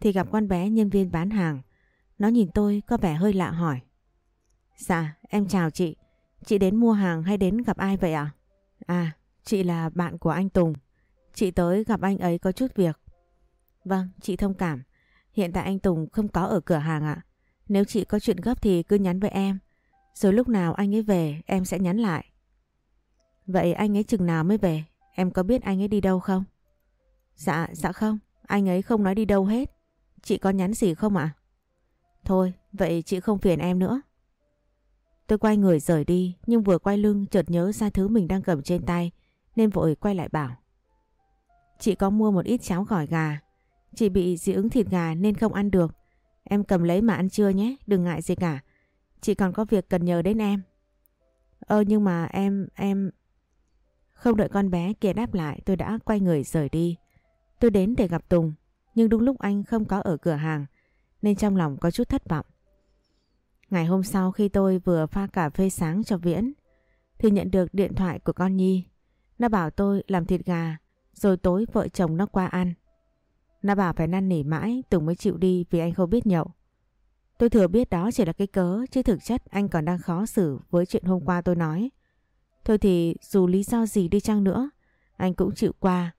thì gặp con bé nhân viên bán hàng. Nó nhìn tôi có vẻ hơi lạ hỏi. Dạ, em chào chị. Chị đến mua hàng hay đến gặp ai vậy ạ? À? à, chị là bạn của anh Tùng. Chị tới gặp anh ấy có chút việc. Vâng, chị thông cảm. Hiện tại anh Tùng không có ở cửa hàng ạ. Nếu chị có chuyện gấp thì cứ nhắn với em. Rồi lúc nào anh ấy về em sẽ nhắn lại. Vậy anh ấy chừng nào mới về? Em có biết anh ấy đi đâu không? Dạ, dạ không. Anh ấy không nói đi đâu hết. Chị có nhắn gì không ạ? Thôi, vậy chị không phiền em nữa. Tôi quay người rời đi nhưng vừa quay lưng chợt nhớ ra thứ mình đang cầm trên tay nên vội quay lại bảo. Chị có mua một ít cháo gỏi gà. Chị bị dị ứng thịt gà nên không ăn được. Em cầm lấy mà ăn trưa nhé, đừng ngại gì cả. Chị còn có việc cần nhờ đến em. Ơ nhưng mà em, em... Không đợi con bé kia đáp lại tôi đã quay người rời đi. Tôi đến để gặp Tùng, nhưng đúng lúc anh không có ở cửa hàng, nên trong lòng có chút thất vọng. Ngày hôm sau khi tôi vừa pha cà phê sáng cho Viễn thì nhận được điện thoại của con Nhi. Nó bảo tôi làm thịt gà rồi tối vợ chồng nó qua ăn. Nó bảo phải năn nỉ mãi Tùng mới chịu đi vì anh không biết nhậu. Tôi thừa biết đó chỉ là cái cớ chứ thực chất anh còn đang khó xử với chuyện hôm qua tôi nói. Thôi thì dù lý do gì đi chăng nữa anh cũng chịu qua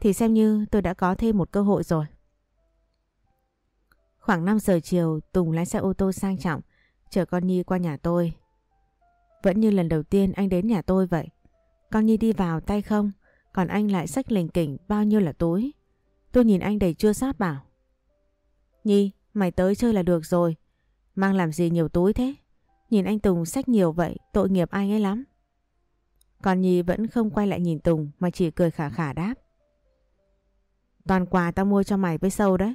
thì xem như tôi đã có thêm một cơ hội rồi. Khoảng 5 giờ chiều Tùng lái xe ô tô sang trọng chở con Nhi qua nhà tôi. Vẫn như lần đầu tiên anh đến nhà tôi vậy. Con Nhi đi vào tay không còn anh lại xách lình kỉnh bao nhiêu là túi. Tôi nhìn anh đầy chưa sát bảo. Nhi, mày tới chơi là được rồi. Mang làm gì nhiều túi thế? Nhìn anh Tùng xách nhiều vậy, tội nghiệp anh ấy lắm. Còn Nhi vẫn không quay lại nhìn Tùng mà chỉ cười khả khả đáp. Toàn quà tao mua cho mày với sâu đấy.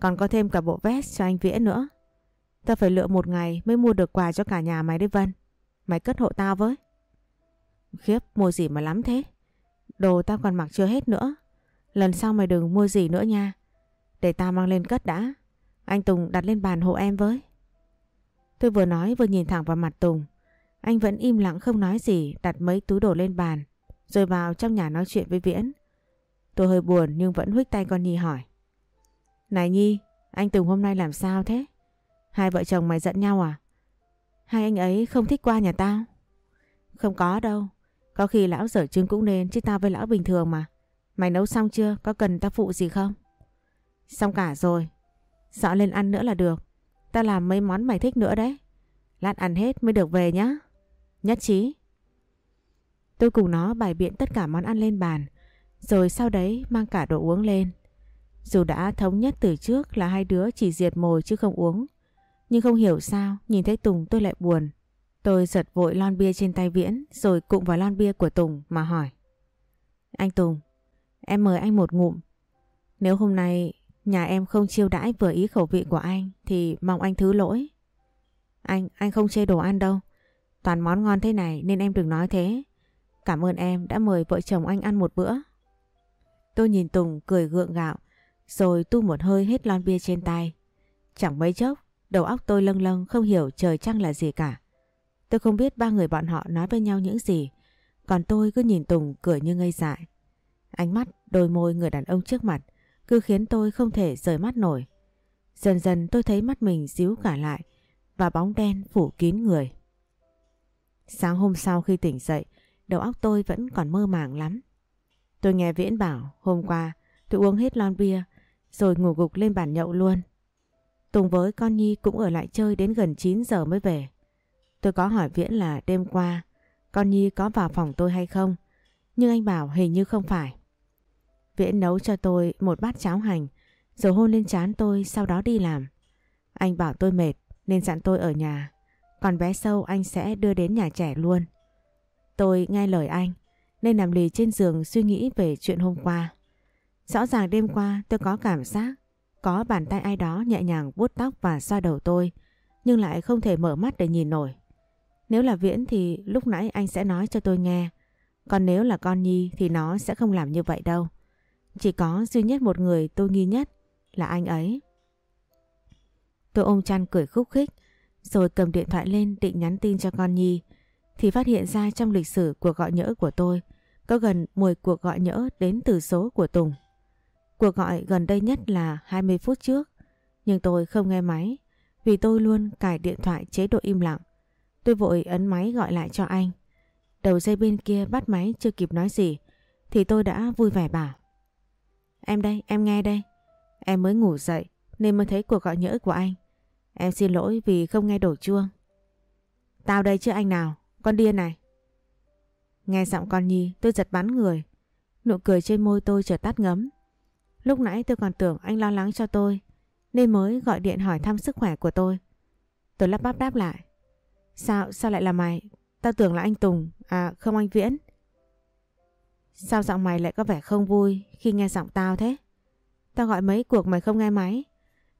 Còn có thêm cả bộ vest cho anh Viễn nữa. Tao phải lựa một ngày mới mua được quà cho cả nhà mày đấy Vân. Mày cất hộ tao với. Khiếp, mua gì mà lắm thế? Đồ tao còn mặc chưa hết nữa. Lần sau mày đừng mua gì nữa nha. Để tao mang lên cất đã. Anh Tùng đặt lên bàn hộ em với. Tôi vừa nói vừa nhìn thẳng vào mặt Tùng. Anh vẫn im lặng không nói gì đặt mấy túi đồ lên bàn. Rồi vào trong nhà nói chuyện với Viễn. Tôi hơi buồn nhưng vẫn huých tay con Nhi hỏi. Này Nhi, anh Tùng hôm nay làm sao thế? Hai vợ chồng mày giận nhau à? Hai anh ấy không thích qua nhà tao? Không có đâu. Có khi lão dở chứng cũng nên chứ tao với lão bình thường mà. Mày nấu xong chưa? Có cần tao phụ gì không? Xong cả rồi. Sợ lên ăn nữa là được. Tao làm mấy món mày thích nữa đấy. Lát ăn hết mới được về nhá. Nhất trí. Tôi cùng nó bày biện tất cả món ăn lên bàn. Rồi sau đấy mang cả đồ uống lên. Dù đã thống nhất từ trước là hai đứa chỉ diệt mồi chứ không uống. Nhưng không hiểu sao nhìn thấy Tùng tôi lại buồn. Tôi giật vội lon bia trên tay Viễn rồi cụng vào lon bia của Tùng mà hỏi. Anh Tùng, em mời anh một ngụm. Nếu hôm nay nhà em không chiêu đãi vừa ý khẩu vị của anh thì mong anh thứ lỗi. Anh, anh không chê đồ ăn đâu. Toàn món ngon thế này nên em đừng nói thế. Cảm ơn em đã mời vợ chồng anh ăn một bữa. Tôi nhìn Tùng cười gượng gạo rồi tu một hơi hết lon bia trên tay. Chẳng mấy chốc, đầu óc tôi lâng lâng không hiểu trời trăng là gì cả. Tôi không biết ba người bọn họ nói với nhau những gì, còn tôi cứ nhìn Tùng cười như ngây dại. Ánh mắt, đôi môi người đàn ông trước mặt cứ khiến tôi không thể rời mắt nổi. Dần dần tôi thấy mắt mình díu cả lại và bóng đen phủ kín người. Sáng hôm sau khi tỉnh dậy, đầu óc tôi vẫn còn mơ màng lắm. Tôi nghe Viễn bảo hôm qua tôi uống hết lon bia rồi ngủ gục lên bàn nhậu luôn. Tùng với con Nhi cũng ở lại chơi đến gần 9 giờ mới về. Tôi có hỏi Viễn là đêm qua con Nhi có vào phòng tôi hay không, nhưng anh bảo hình như không phải. Viễn nấu cho tôi một bát cháo hành rồi hôn lên trán tôi sau đó đi làm. Anh bảo tôi mệt nên dặn tôi ở nhà, còn bé sâu anh sẽ đưa đến nhà trẻ luôn. Tôi nghe lời anh nên nằm lì trên giường suy nghĩ về chuyện hôm qua. Rõ ràng đêm qua tôi có cảm giác có bàn tay ai đó nhẹ nhàng vuốt tóc và xoa đầu tôi, nhưng lại không thể mở mắt để nhìn nổi. Nếu là Viễn thì lúc nãy anh sẽ nói cho tôi nghe, còn nếu là con Nhi thì nó sẽ không làm như vậy đâu. Chỉ có duy nhất một người tôi nghi nhất là anh ấy. Tôi ôm chăn cười khúc khích, rồi cầm điện thoại lên định nhắn tin cho con Nhi thì phát hiện ra trong lịch sử cuộc gọi nhỡ của tôi có gần 10 cuộc gọi nhỡ đến từ số của Tùng. Cuộc gọi gần đây nhất là 20 phút trước nhưng tôi không nghe máy vì tôi luôn cài điện thoại chế độ im lặng. Tôi vội ấn máy gọi lại cho anh. Đầu dây bên kia bắt máy chưa kịp nói gì thì tôi đã vui vẻ bảo. Em đây, em nghe đây. Em mới ngủ dậy nên mới thấy cuộc gọi nhỡ của anh. Em xin lỗi vì không nghe đổ chuông. Tao đây chứ anh nào, con điên này. Nghe giọng con Nhi tôi giật bắn người. Nụ cười trên môi tôi chợt tắt ngấm. Lúc nãy tôi còn tưởng anh lo lắng cho tôi nên mới gọi điện hỏi thăm sức khỏe của tôi. Tôi lắp bắp đáp lại. Sao, sao lại là mày? Tao tưởng là anh Tùng, à không anh Viễn. Sao giọng mày lại có vẻ không vui khi nghe giọng tao thế? Tao gọi mấy cuộc mày không nghe máy.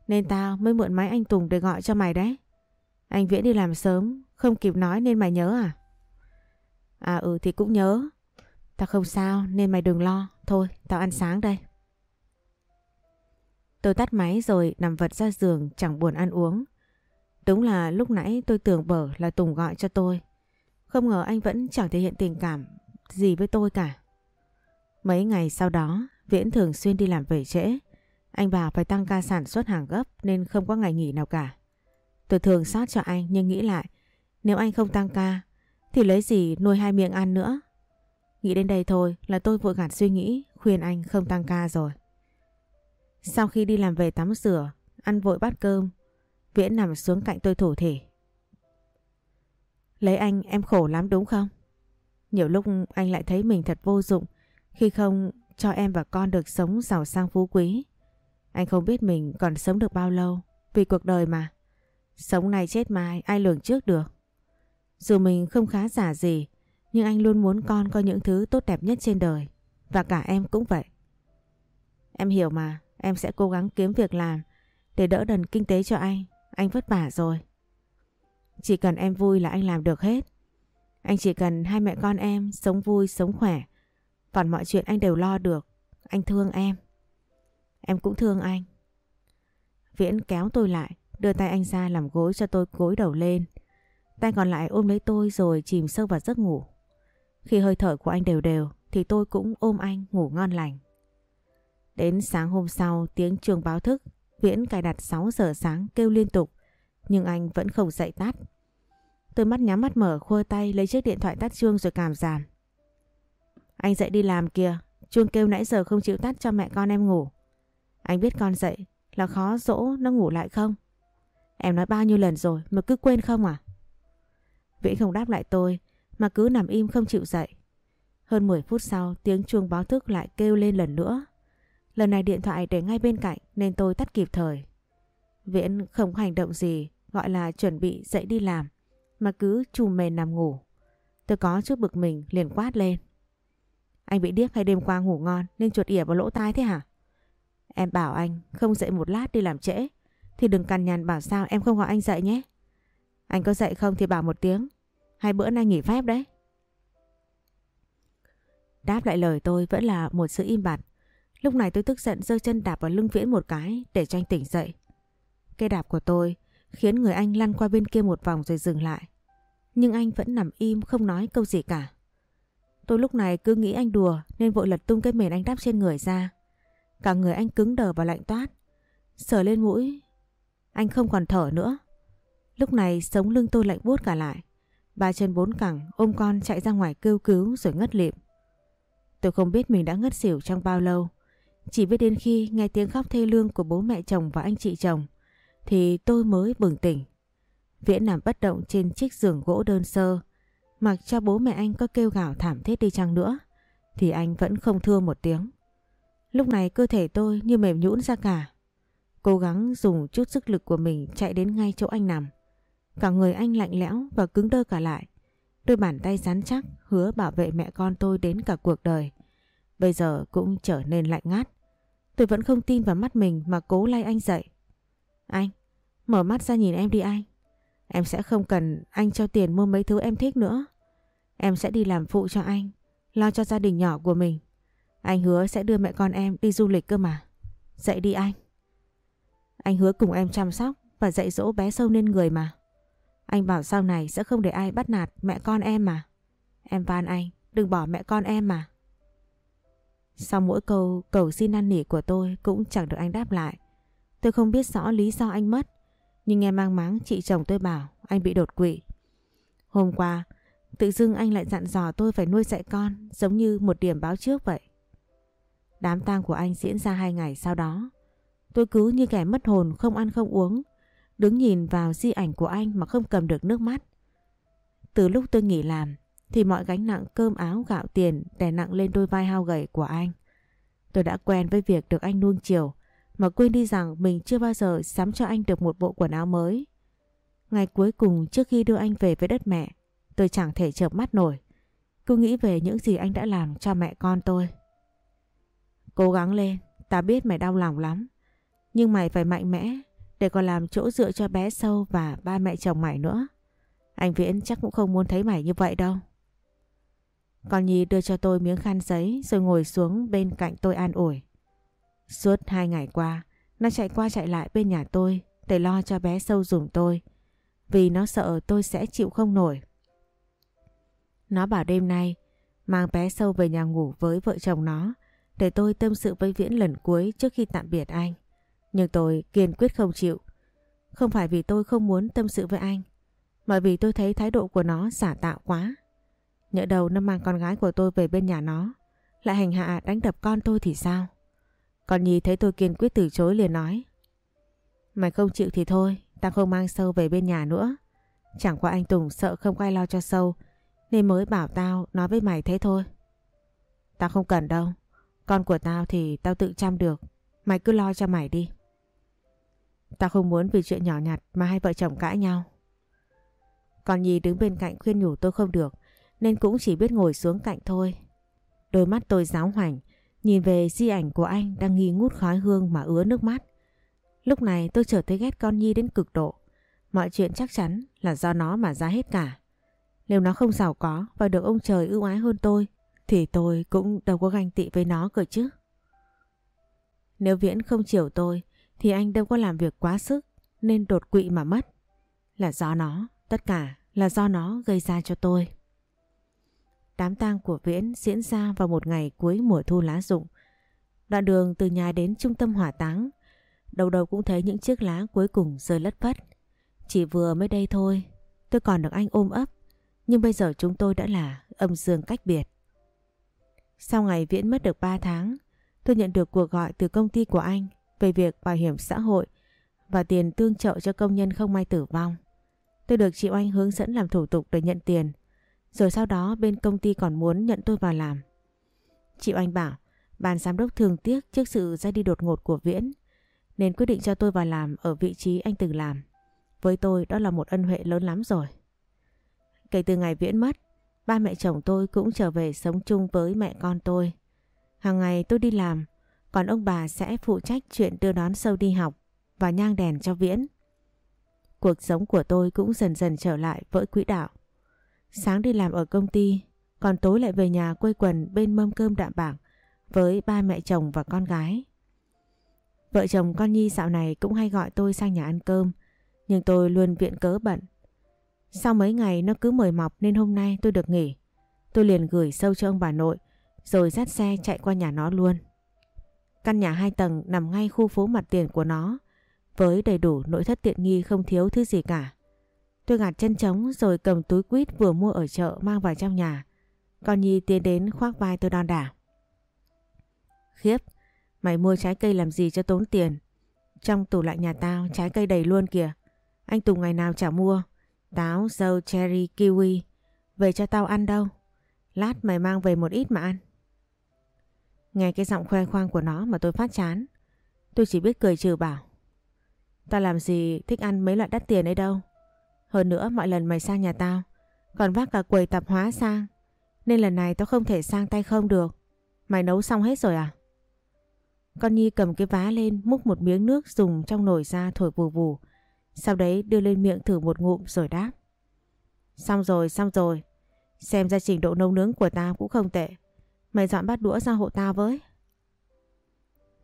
Nên tao mới mượn máy anh Tùng để gọi cho mày đấy. Anh Viễn đi làm sớm, không kịp nói nên mày nhớ à? À ừ thì cũng nhớ. Tao không sao nên mày đừng lo. Thôi, tao ăn sáng đây. Tôi tắt máy rồi nằm vật ra giường chẳng buồn ăn uống. Đúng là lúc nãy tôi tưởng bở là Tùng gọi cho tôi. Không ngờ anh vẫn chẳng thể hiện tình cảm gì với tôi cả. Mấy ngày sau đó, Viễn thường xuyên đi làm về trễ. Anh bà phải tăng ca sản xuất hàng gấp nên không có ngày nghỉ nào cả. Tôi thường xót cho anh nhưng nghĩ lại, nếu anh không tăng ca thì lấy gì nuôi hai miệng ăn nữa. Nghĩ đến đây thôi là tôi vội gạt suy nghĩ khuyên anh không tăng ca rồi. Sau khi đi làm về tắm rửa, ăn vội bát cơm, Viễn nằm xuống cạnh tôi thủ thể. Lấy anh em khổ lắm đúng không? Nhiều lúc anh lại thấy mình thật vô dụng khi không cho em và con được sống giàu sang phú quý. Anh không biết mình còn sống được bao lâu vì cuộc đời mà. Sống này chết mai ai lường trước được. Dù mình không khá giả gì nhưng anh luôn muốn con có những thứ tốt đẹp nhất trên đời. Và cả em cũng vậy. Em hiểu mà, em sẽ cố gắng kiếm việc làm để đỡ đần kinh tế cho anh. Anh vất vả rồi. Chỉ cần em vui là anh làm được hết. Anh chỉ cần hai mẹ con em sống vui, sống khỏe. Còn mọi chuyện anh đều lo được. Anh thương em. Em cũng thương anh. Viễn kéo tôi lại, đưa tay anh ra làm gối cho tôi gối đầu lên. Tay còn lại ôm lấy tôi rồi chìm sâu vào giấc ngủ. Khi hơi thở của anh đều đều thì tôi cũng ôm anh ngủ ngon lành. Đến sáng hôm sau tiếng chuông báo thức Viễn cài đặt 6 giờ sáng kêu liên tục nhưng anh vẫn không dậy tắt. Tôi mắt nhắm mắt mở khua tay lấy chiếc điện thoại tắt chuông rồi cảm giảm. Anh dậy đi làm kìa, chuông kêu nãy giờ không chịu tắt cho mẹ con em ngủ. Anh biết con dậy là khó dỗ nó ngủ lại không? Em nói bao nhiêu lần rồi mà cứ quên không à? Viễn không đáp lại tôi, mà cứ nằm im không chịu dậy. Hơn 10 phút sau, tiếng chuông báo thức lại kêu lên lần nữa. Lần này điện thoại để ngay bên cạnh nên tôi tắt kịp thời. Viễn không hành động gì, gọi là chuẩn bị dậy đi làm, mà cứ chùm mền nằm ngủ. Tôi có chút bực mình, liền quát lên. Anh bị điếc hay đêm qua ngủ ngon nên chuột ỉa vào lỗ tai thế hả? Em bảo anh không dậy một lát đi làm trễ thì đừng cằn nhằn bảo sao em không gọi anh dậy nhé. Anh có dậy không thì bảo một tiếng. Hai bữa nay nghỉ phép đấy. Đáp lại lời tôi vẫn là một sự im bặt. Lúc này tôi tức giận giơ chân đạp vào lưng Viễn một cái để cho anh tỉnh dậy. Cây đạp của tôi khiến người anh lăn qua bên kia một vòng rồi dừng lại. Nhưng anh vẫn nằm im không nói câu gì cả. Tôi lúc này cứ nghĩ anh đùa nên vội lật tung cái mền anh đắp trên người ra. Cả người anh cứng đờ và lạnh toát. Sờ lên mũi, anh không còn thở nữa. Lúc này sống lưng tôi lạnh buốt cả lại. Ba chân bốn cẳng ôm con chạy ra ngoài kêu cứu rồi ngất lịm. Tôi không biết mình đã ngất xỉu trong bao lâu. Chỉ biết đến khi nghe tiếng khóc thê lương của bố mẹ chồng và anh chị chồng, thì tôi mới bừng tỉnh. Viễn nằm bất động trên chiếc giường gỗ đơn sơ. Mặc cho bố mẹ anh có kêu gào thảm thiết đi chăng nữa, thì anh vẫn không thưa một tiếng. Lúc này cơ thể tôi như mềm nhũn ra cả. Cố gắng dùng chút sức lực của mình chạy đến ngay chỗ anh nằm. Cả người anh lạnh lẽo và cứng đơ cả lại. Đôi bàn tay rắn chắc hứa bảo vệ mẹ con tôi đến cả cuộc đời. Bây giờ cũng trở nên lạnh ngắt. Tôi vẫn không tin vào mắt mình mà cố lay anh dậy. Anh, mở mắt ra nhìn em đi anh. Em sẽ không cần anh cho tiền mua mấy thứ em thích nữa. Em sẽ đi làm phụ cho anh, lo cho gia đình nhỏ của mình. Anh hứa sẽ đưa mẹ con em đi du lịch cơ mà. Dậy đi anh. Anh hứa cùng em chăm sóc và dạy dỗ bé sâu nên người mà. Anh bảo sau này sẽ không để ai bắt nạt mẹ con em mà. Em van anh, đừng bỏ mẹ con em mà. Sau mỗi câu cầu xin năn nỉ của tôi cũng chẳng được anh đáp lại. Tôi không biết rõ lý do anh mất, nhưng nghe mang máng chị chồng tôi bảo anh bị đột quỵ. Hôm qua, tự dưng anh lại dặn dò tôi phải nuôi dạy con giống như một điểm báo trước vậy. Đám tang của anh diễn ra hai ngày sau đó. Tôi cứ như kẻ mất hồn không ăn không uống, đứng nhìn vào di ảnh của anh mà không cầm được nước mắt. Từ lúc tôi nghỉ làm thì mọi gánh nặng cơm áo gạo tiền đè nặng lên đôi vai hao gầy của anh. Tôi đã quen với việc được anh nuông chiều mà quên đi rằng mình chưa bao giờ sắm cho anh được một bộ quần áo mới. Ngày cuối cùng trước khi đưa anh về với đất mẹ, tôi chẳng thể chợp mắt nổi. Cứ nghĩ về những gì anh đã làm cho mẹ con tôi. Cố gắng lên, ta biết mày đau lòng lắm. Nhưng mày phải mạnh mẽ để còn làm chỗ dựa cho bé sâu và ba mẹ chồng mày nữa. Anh Viễn chắc cũng không muốn thấy mày như vậy đâu. Con Nhi đưa cho tôi miếng khăn giấy rồi ngồi xuống bên cạnh tôi an ủi. Suốt hai ngày qua, nó chạy qua chạy lại bên nhà tôi để lo cho bé sâu dùng tôi. vì nó sợ tôi sẽ chịu không nổi. Nó bảo đêm nay mang bé sâu về nhà ngủ với vợ chồng nó để tôi tâm sự với Viễn lần cuối trước khi tạm biệt anh. Nhưng tôi kiên quyết không chịu. Không phải vì tôi không muốn tâm sự với anh, mà vì tôi thấy thái độ của nó giả tạo quá. Nhỡ đầu nó mang con gái của tôi về bên nhà nó, lại hành hạ đánh đập con tôi thì sao? Còn Nhi thấy tôi kiên quyết từ chối liền nói. Mày không chịu thì thôi, tao không mang sâu về bên nhà nữa. Chẳng qua anh Tùng sợ không quay lo cho sâu, nên mới bảo tao nói với mày thế thôi. Tao không cần đâu, con của tao thì tao tự chăm được, mày cứ lo cho mày đi. Tao không muốn vì chuyện nhỏ nhặt mà hai vợ chồng cãi nhau. Còn Nhi đứng bên cạnh khuyên nhủ tôi không được, nên cũng chỉ biết ngồi xuống cạnh thôi. Đôi mắt tôi giáo hoành, nhìn về di ảnh của anh đang nghi ngút khói hương mà ứa nước mắt. Lúc này tôi trở thấy ghét con Nhi đến cực độ. Mọi chuyện chắc chắn là do nó mà ra hết cả. Nếu nó không giàu có và được ông trời ưu ái hơn tôi, thì tôi cũng đâu có ganh tị với nó cơ chứ. Nếu Viễn không chiều tôi, thì anh đâu có làm việc quá sức nên đột quỵ mà mất. Là do nó, tất cả là do nó gây ra cho tôi. Đám tang của Viễn diễn ra vào một ngày cuối mùa thu lá rụng. Đoạn đường từ nhà đến trung tâm hỏa táng, đầu đầu cũng thấy những chiếc lá cuối cùng rơi lất phất. Chỉ vừa mới đây thôi, tôi còn được anh ôm ấp, nhưng bây giờ chúng tôi đã là âm dương cách biệt. Sau ngày Viễn mất được 3 tháng, tôi nhận được cuộc gọi từ công ty của anh về việc bảo hiểm xã hội và tiền tương trợ cho công nhân không may tử vong. Tôi được chị Oanh hướng dẫn làm thủ tục để nhận tiền. Rồi sau đó bên công ty còn muốn nhận tôi vào làm. Chị Oanh bảo ban giám đốc thường tiếc trước sự ra đi đột ngột của Viễn nên quyết định cho tôi vào làm ở vị trí anh từng làm. Với tôi đó là một ân huệ lớn lắm rồi. Kể từ ngày Viễn mất, ba mẹ chồng tôi cũng trở về sống chung với mẹ con tôi. Hàng ngày tôi đi làm, còn ông bà sẽ phụ trách chuyện đưa đón sâu đi học và nhang đèn cho Viễn. Cuộc sống của tôi cũng dần dần trở lại với quỹ đạo. Sáng đi làm ở công ty, còn tối lại về nhà quây quần bên mâm cơm đạm bảng với ba mẹ chồng và con gái. Vợ chồng con Nhi dạo này cũng hay gọi tôi sang nhà ăn cơm, nhưng tôi luôn viện cớ bận. Sau mấy ngày nó cứ mời mọc nên hôm nay tôi được nghỉ. Tôi liền gửi sâu cho ông bà nội, rồi dắt xe chạy qua nhà nó luôn. Căn nhà hai tầng nằm ngay khu phố mặt tiền của nó, với đầy đủ nội thất tiện nghi không thiếu thứ gì cả. Tôi gạt chân trống rồi cầm túi quýt vừa mua ở chợ mang vào trong nhà. Con Nhi tiến đến khoác vai tôi đon đả. Khiếp, mày mua trái cây làm gì cho tốn tiền? Trong tủ lạnh nhà tao trái cây đầy luôn kìa. Anh Tùng ngày nào chả mua. Táo, dâu, cherry, kiwi. Về cho tao ăn đâu. Lát mày mang về một ít mà ăn. Nghe cái giọng khoe khoang của nó mà tôi phát chán. Tôi chỉ biết cười trừ bảo. Tao làm gì thích ăn mấy loại đắt tiền ấy đâu. Hơn nữa mọi lần mày sang nhà tao còn vác cả quầy tạp hóa sang. Nên lần này tao không thể sang tay không được. Mày nấu xong hết rồi à? Con Nhi cầm cái vá lên múc một miếng nước dùng trong nồi ra thổi vù vù. Sau đấy đưa lên miệng thử một ngụm rồi đáp. Xong rồi, xong rồi. Xem ra trình độ nấu nướng của tao cũng không tệ. Mày dọn bát đũa ra hộ tao với.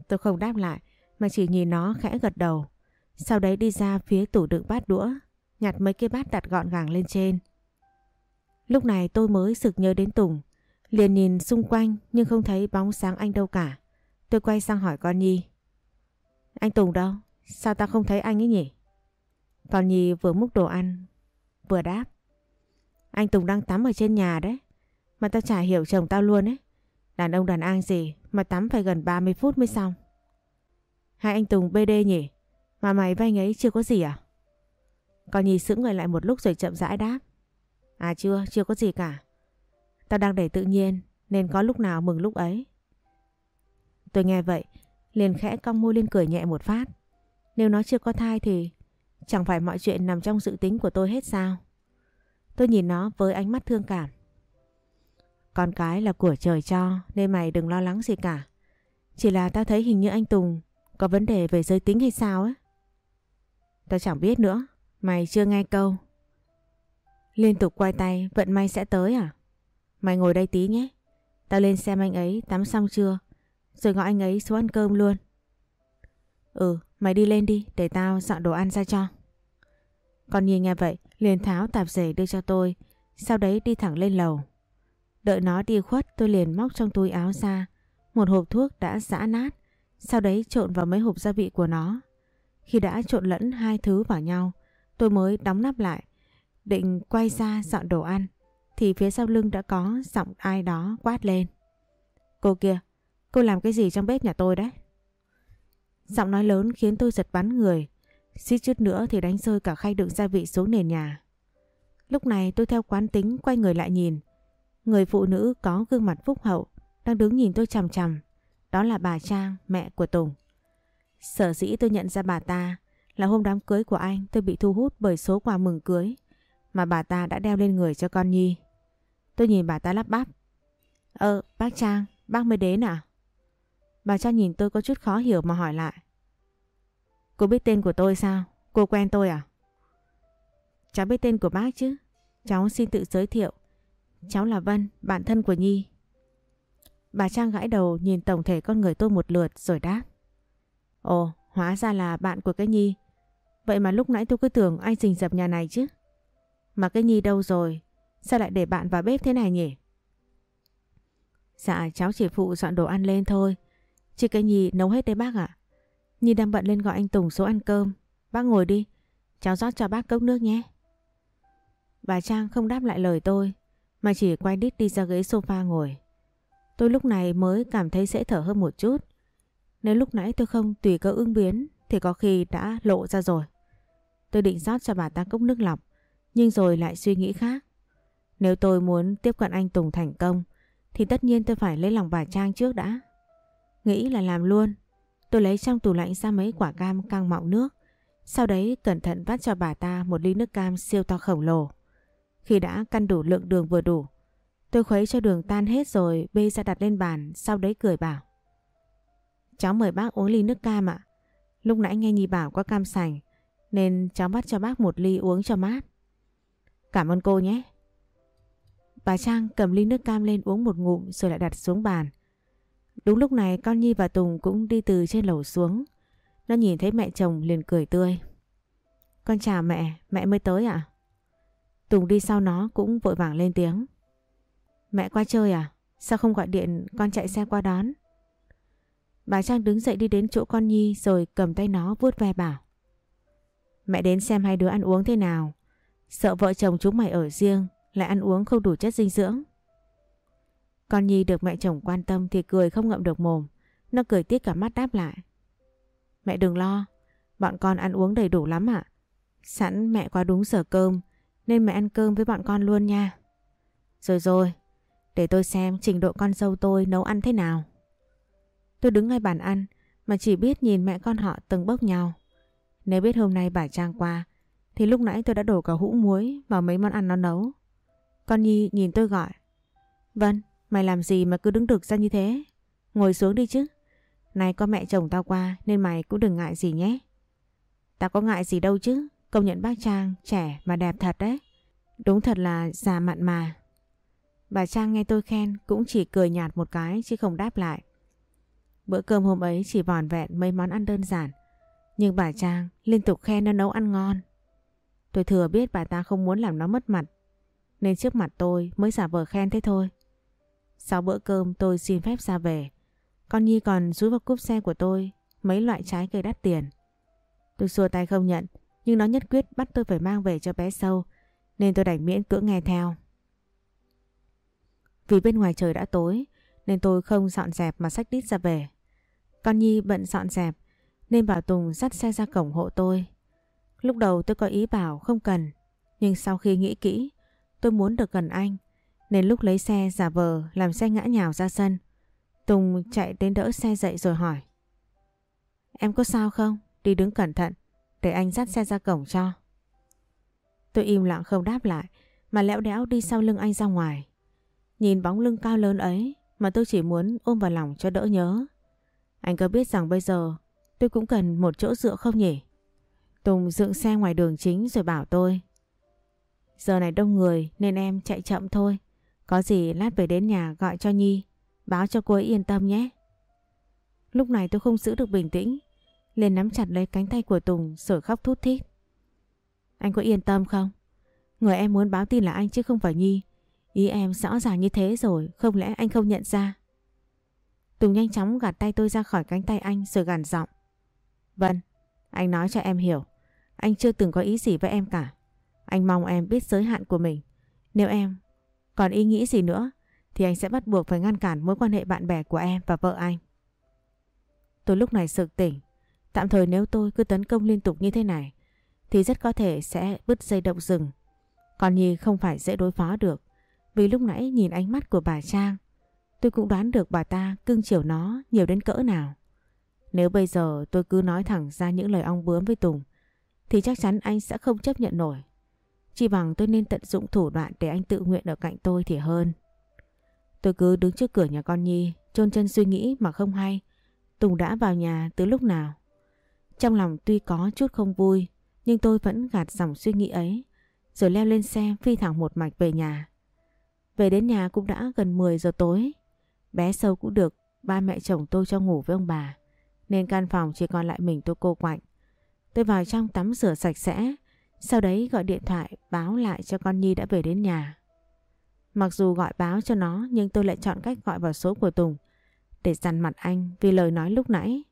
Tôi không đáp lại mà chỉ nhìn nó khẽ gật đầu. Sau đấy đi ra phía tủ đựng bát đũa, nhặt mấy cái bát đặt gọn gàng lên trên. Lúc này tôi mới sực nhớ đến Tùng, liền nhìn xung quanh nhưng không thấy bóng sáng anh đâu cả. Tôi quay sang hỏi con Nhi. Anh Tùng đâu? Sao ta không thấy anh ấy nhỉ? Con Nhi vừa múc đồ ăn, vừa đáp. Anh Tùng đang tắm ở trên nhà đấy. Mà tao chả hiểu chồng tao luôn ấy. Đàn ông đàn an gì mà tắm phải gần 30 phút mới xong. Hai anh Tùng BD nhỉ? Mà mày với anh ấy chưa có gì à? Con nhì sững người lại một lúc rồi chậm rãi đáp. À chưa, chưa có gì cả. Tao đang để tự nhiên nên có lúc nào mừng lúc ấy. Tôi nghe vậy, liền khẽ cong môi lên cười nhẹ một phát. Nếu nó chưa có thai thì chẳng phải mọi chuyện nằm trong dự tính của tôi hết sao? Tôi nhìn nó với ánh mắt thương cảm. Con cái là của trời cho nên mày đừng lo lắng gì cả. Chỉ là tao thấy hình như anh Tùng có vấn đề về giới tính hay sao ấy. Tao chẳng biết nữa. Mày chưa nghe câu. Liên tục quay tay vận may sẽ tới à? Mày ngồi đây tí nhé. Tao lên xem anh ấy tắm xong chưa. Rồi gọi anh ấy xuống ăn cơm luôn. Ừ, mày đi lên đi để tao dọn đồ ăn ra cho. Con Nhi nghe vậy liền tháo tạp dề đưa cho tôi, sau đấy đi thẳng lên lầu. Đợi nó đi khuất tôi liền móc trong túi áo ra một hộp thuốc đã giã nát, sau đấy trộn vào mấy hộp gia vị của nó. Khi đã trộn lẫn hai thứ vào nhau, tôi mới đóng nắp lại, định quay ra dọn đồ ăn, thì phía sau lưng đã có giọng ai đó quát lên. Cô kia, cô làm cái gì trong bếp nhà tôi đấy? Giọng nói lớn khiến tôi giật bắn người, suýt chút nữa thì đánh rơi cả khay đựng gia vị xuống nền nhà. Lúc này tôi theo quán tính quay người lại nhìn, người phụ nữ có gương mặt phúc hậu đang đứng nhìn tôi chằm chằm, đó là bà Trang, mẹ của Tùng. Sở dĩ tôi nhận ra bà ta là hôm đám cưới của anh tôi bị thu hút bởi số quà mừng cưới mà bà ta đã đeo lên người cho con Nhi. Tôi nhìn bà ta lắp bắp. Ờ, bác Trang, bác mới đến à? Bà Trang nhìn tôi có chút khó hiểu mà hỏi lại. Cô biết tên của tôi sao? Cô quen tôi à? Cháu biết tên của bác chứ. Cháu xin tự giới thiệu. Cháu là Vân, bạn thân của Nhi. Bà Trang gãi đầu nhìn tổng thể con người tôi một lượt rồi đáp. Ồ, hóa ra là bạn của cái Nhi. Vậy mà lúc nãy tôi cứ tưởng anh rình dập nhà này chứ. Mà cái Nhi đâu rồi? Sao lại để bạn vào bếp thế này nhỉ? Dạ cháu chỉ phụ dọn đồ ăn lên thôi. Chị cái Nhi nấu hết đấy bác ạ. Nhi đang bận lên gọi anh Tùng số ăn cơm. Bác ngồi đi. Cháu rót cho bác cốc nước nhé. Bà Trang không đáp lại lời tôi mà chỉ quay đít đi ra ghế sofa ngồi. Tôi lúc này mới cảm thấy dễ thở hơn một chút. Nếu lúc nãy tôi không tùy cơ ứng biến, thì có khi đã lộ ra rồi. Tôi định rót cho bà ta cốc nước lọc, nhưng rồi lại suy nghĩ khác. Nếu tôi muốn tiếp cận anh Tùng thành công, thì tất nhiên tôi phải lấy lòng bà Trang trước đã. Nghĩ là làm luôn. Tôi lấy trong tủ lạnh ra mấy quả cam căng mọng nước. Sau đấy cẩn thận vắt cho bà ta một ly nước cam siêu to khổng lồ. Khi đã căn đủ lượng đường vừa đủ, tôi khuấy cho đường tan hết rồi bê ra đặt lên bàn, sau đấy cười bảo. Cháu mời bác uống ly nước cam ạ. Lúc nãy nghe Nhi bảo có cam sành, nên cháu bắt cho bác một ly uống cho mát. Cảm ơn cô nhé. Bà Trang cầm ly nước cam lên uống một ngụm rồi lại đặt xuống bàn. Đúng lúc này con Nhi và Tùng cũng đi từ trên lầu xuống. Nó nhìn thấy mẹ chồng liền cười tươi. Con chào mẹ, mẹ mới tới à? Tùng đi sau nó cũng vội vàng lên tiếng. Mẹ qua chơi à? Sao không gọi điện con chạy xe qua đón? Bà Trang đứng dậy đi đến chỗ con Nhi rồi cầm tay nó vuốt ve bảo. Mẹ đến xem hai đứa ăn uống thế nào. Sợ vợ chồng chúng mày ở riêng lại ăn uống không đủ chất dinh dưỡng. Con Nhi được mẹ chồng quan tâm thì cười không ngậm được mồm. Nó cười tiếc cả mắt đáp lại. Mẹ đừng lo, bọn con ăn uống đầy đủ lắm ạ. Sẵn mẹ qua đúng giờ cơm nên mẹ ăn cơm với bọn con luôn nha. Rồi rồi, để tôi xem trình độ con dâu tôi nấu ăn thế nào. Tôi đứng ngay bàn ăn mà chỉ biết nhìn mẹ con họ từng bốc nhau. Nếu biết hôm nay bà Trang qua thì lúc nãy tôi đã đổ cả hũ muối vào mấy món ăn nó nấu. Con Nhi nhìn tôi gọi. Vân, mày làm gì mà cứ đứng đực ra như thế? Ngồi xuống đi chứ. Này có mẹ chồng tao qua nên mày cũng đừng ngại gì nhé. Tao có ngại gì đâu chứ. Công nhận bác Trang trẻ mà đẹp thật đấy. Đúng thật là già mặn mà. Bà Trang nghe tôi khen cũng chỉ cười nhạt một cái chứ không đáp lại. Bữa cơm hôm ấy chỉ vòn vẹn mấy món ăn đơn giản. Nhưng bà Trang liên tục khen nó nấu ăn ngon. Tôi thừa biết bà ta không muốn làm nó mất mặt. Nên trước mặt tôi mới giả vờ khen thế thôi. Sau bữa cơm tôi xin phép ra về. Con Nhi còn rúi vào cúp xe của tôi mấy loại trái cây đắt tiền. Tôi xua tay không nhận nhưng nó nhất quyết bắt tôi phải mang về cho bé sâu, nên tôi đành miễn cưỡng nghe theo. Vì bên ngoài trời đã tối, nên tôi không dọn dẹp mà xách đít ra về. Con Nhi bận dọn dẹp, nên bảo Tùng dắt xe ra cổng hộ tôi. Lúc đầu tôi có ý bảo không cần, nhưng sau khi nghĩ kỹ, tôi muốn được gần anh, nên lúc lấy xe giả vờ làm xe ngã nhào ra sân. Tùng chạy đến đỡ xe dậy rồi hỏi. Em có sao không? Đi đứng cẩn thận để anh dắt xe ra cổng cho. Tôi im lặng không đáp lại mà lẽo đẽo đi sau lưng anh ra ngoài. Nhìn bóng lưng cao lớn ấy mà tôi chỉ muốn ôm vào lòng cho đỡ nhớ. Anh có biết rằng bây giờ tôi cũng cần một chỗ dựa không nhỉ? Tùng dựng xe ngoài đường chính rồi bảo tôi. Giờ này đông người nên em chạy chậm thôi. Có gì lát về đến nhà gọi cho Nhi, báo cho cô ấy yên tâm nhé. Lúc này tôi không giữ được bình tĩnh, liền nắm chặt lấy cánh tay của Tùng rồi khóc thút thít. Anh có yên tâm không? Người em muốn báo tin là anh chứ không phải Nhi. Ý em rõ ràng như thế rồi, không lẽ anh không nhận ra? Tùng nhanh chóng gạt tay tôi ra khỏi cánh tay anh rồi gằn giọng. Vâng, anh nói cho em hiểu. Anh chưa từng có ý gì với em cả. Anh mong em biết giới hạn của mình. Nếu em còn ý nghĩ gì nữa thì anh sẽ bắt buộc phải ngăn cản mối quan hệ bạn bè của em và vợ anh. Tôi lúc này sực tỉnh. Tạm thời nếu tôi cứ tấn công liên tục như thế này thì rất có thể sẽ bứt dây động rừng. Còn Nhi không phải dễ đối phó được. Vì lúc nãy nhìn ánh mắt của bà Trang tôi cũng đoán được bà ta cưng chiều nó nhiều đến cỡ nào. Nếu bây giờ tôi cứ nói thẳng ra những lời ong bướm với Tùng thì chắc chắn anh sẽ không chấp nhận nổi. Chỉ bằng tôi nên tận dụng thủ đoạn để anh tự nguyện ở cạnh tôi thì hơn. Tôi cứ đứng trước cửa nhà con Nhi, chôn chân suy nghĩ mà không hay. Tùng đã vào nhà từ lúc nào? Trong lòng tuy có chút không vui, nhưng tôi vẫn gạt dòng suy nghĩ ấy, rồi leo lên xe phi thẳng một mạch về nhà. Về đến nhà cũng đã gần 10 giờ tối. Bé sâu cũng được ba mẹ chồng tôi cho ngủ với ông bà, nên căn phòng chỉ còn lại mình tôi cô quạnh. Tôi vào trong tắm rửa sạch sẽ, sau đấy gọi điện thoại báo lại cho con Nhi đã về đến nhà. Mặc dù gọi báo cho nó nhưng tôi lại chọn cách gọi vào số của Tùng để dằn mặt anh vì lời nói lúc nãy.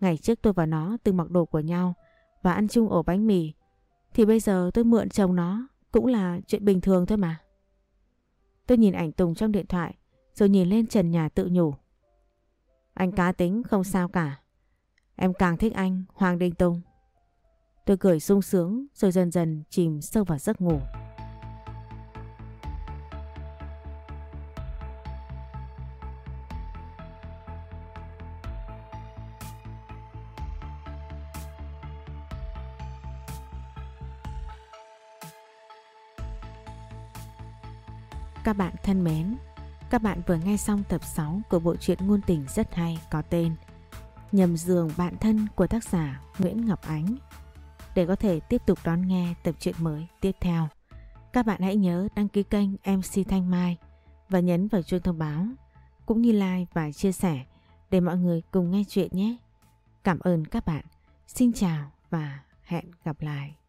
Ngày trước tôi và nó từng mặc đồ của nhau và ăn chung ổ bánh mì thì bây giờ tôi mượn chồng nó cũng là chuyện bình thường thôi mà. Tôi nhìn ảnh Tùng trong điện thoại rồi nhìn lên trần nhà tự nhủ. Anh cá tính không sao cả. Em càng thích anh, Hoàng Đình Tùng. Tôi cười sung sướng rồi dần dần chìm sâu vào giấc ngủ. Các bạn thân mến, các bạn vừa nghe xong tập 6 của bộ truyện ngôn tình rất hay có tên Nhầm giường bạn thân của tác giả Nguyễn Ngọc Ánh. Để có thể tiếp tục đón nghe tập truyện mới tiếp theo, các bạn hãy nhớ đăng ký kênh MC Thanh Mai và nhấn vào chuông thông báo, cũng như like và chia sẻ để mọi người cùng nghe chuyện nhé. Cảm ơn các bạn. Xin chào và hẹn gặp lại.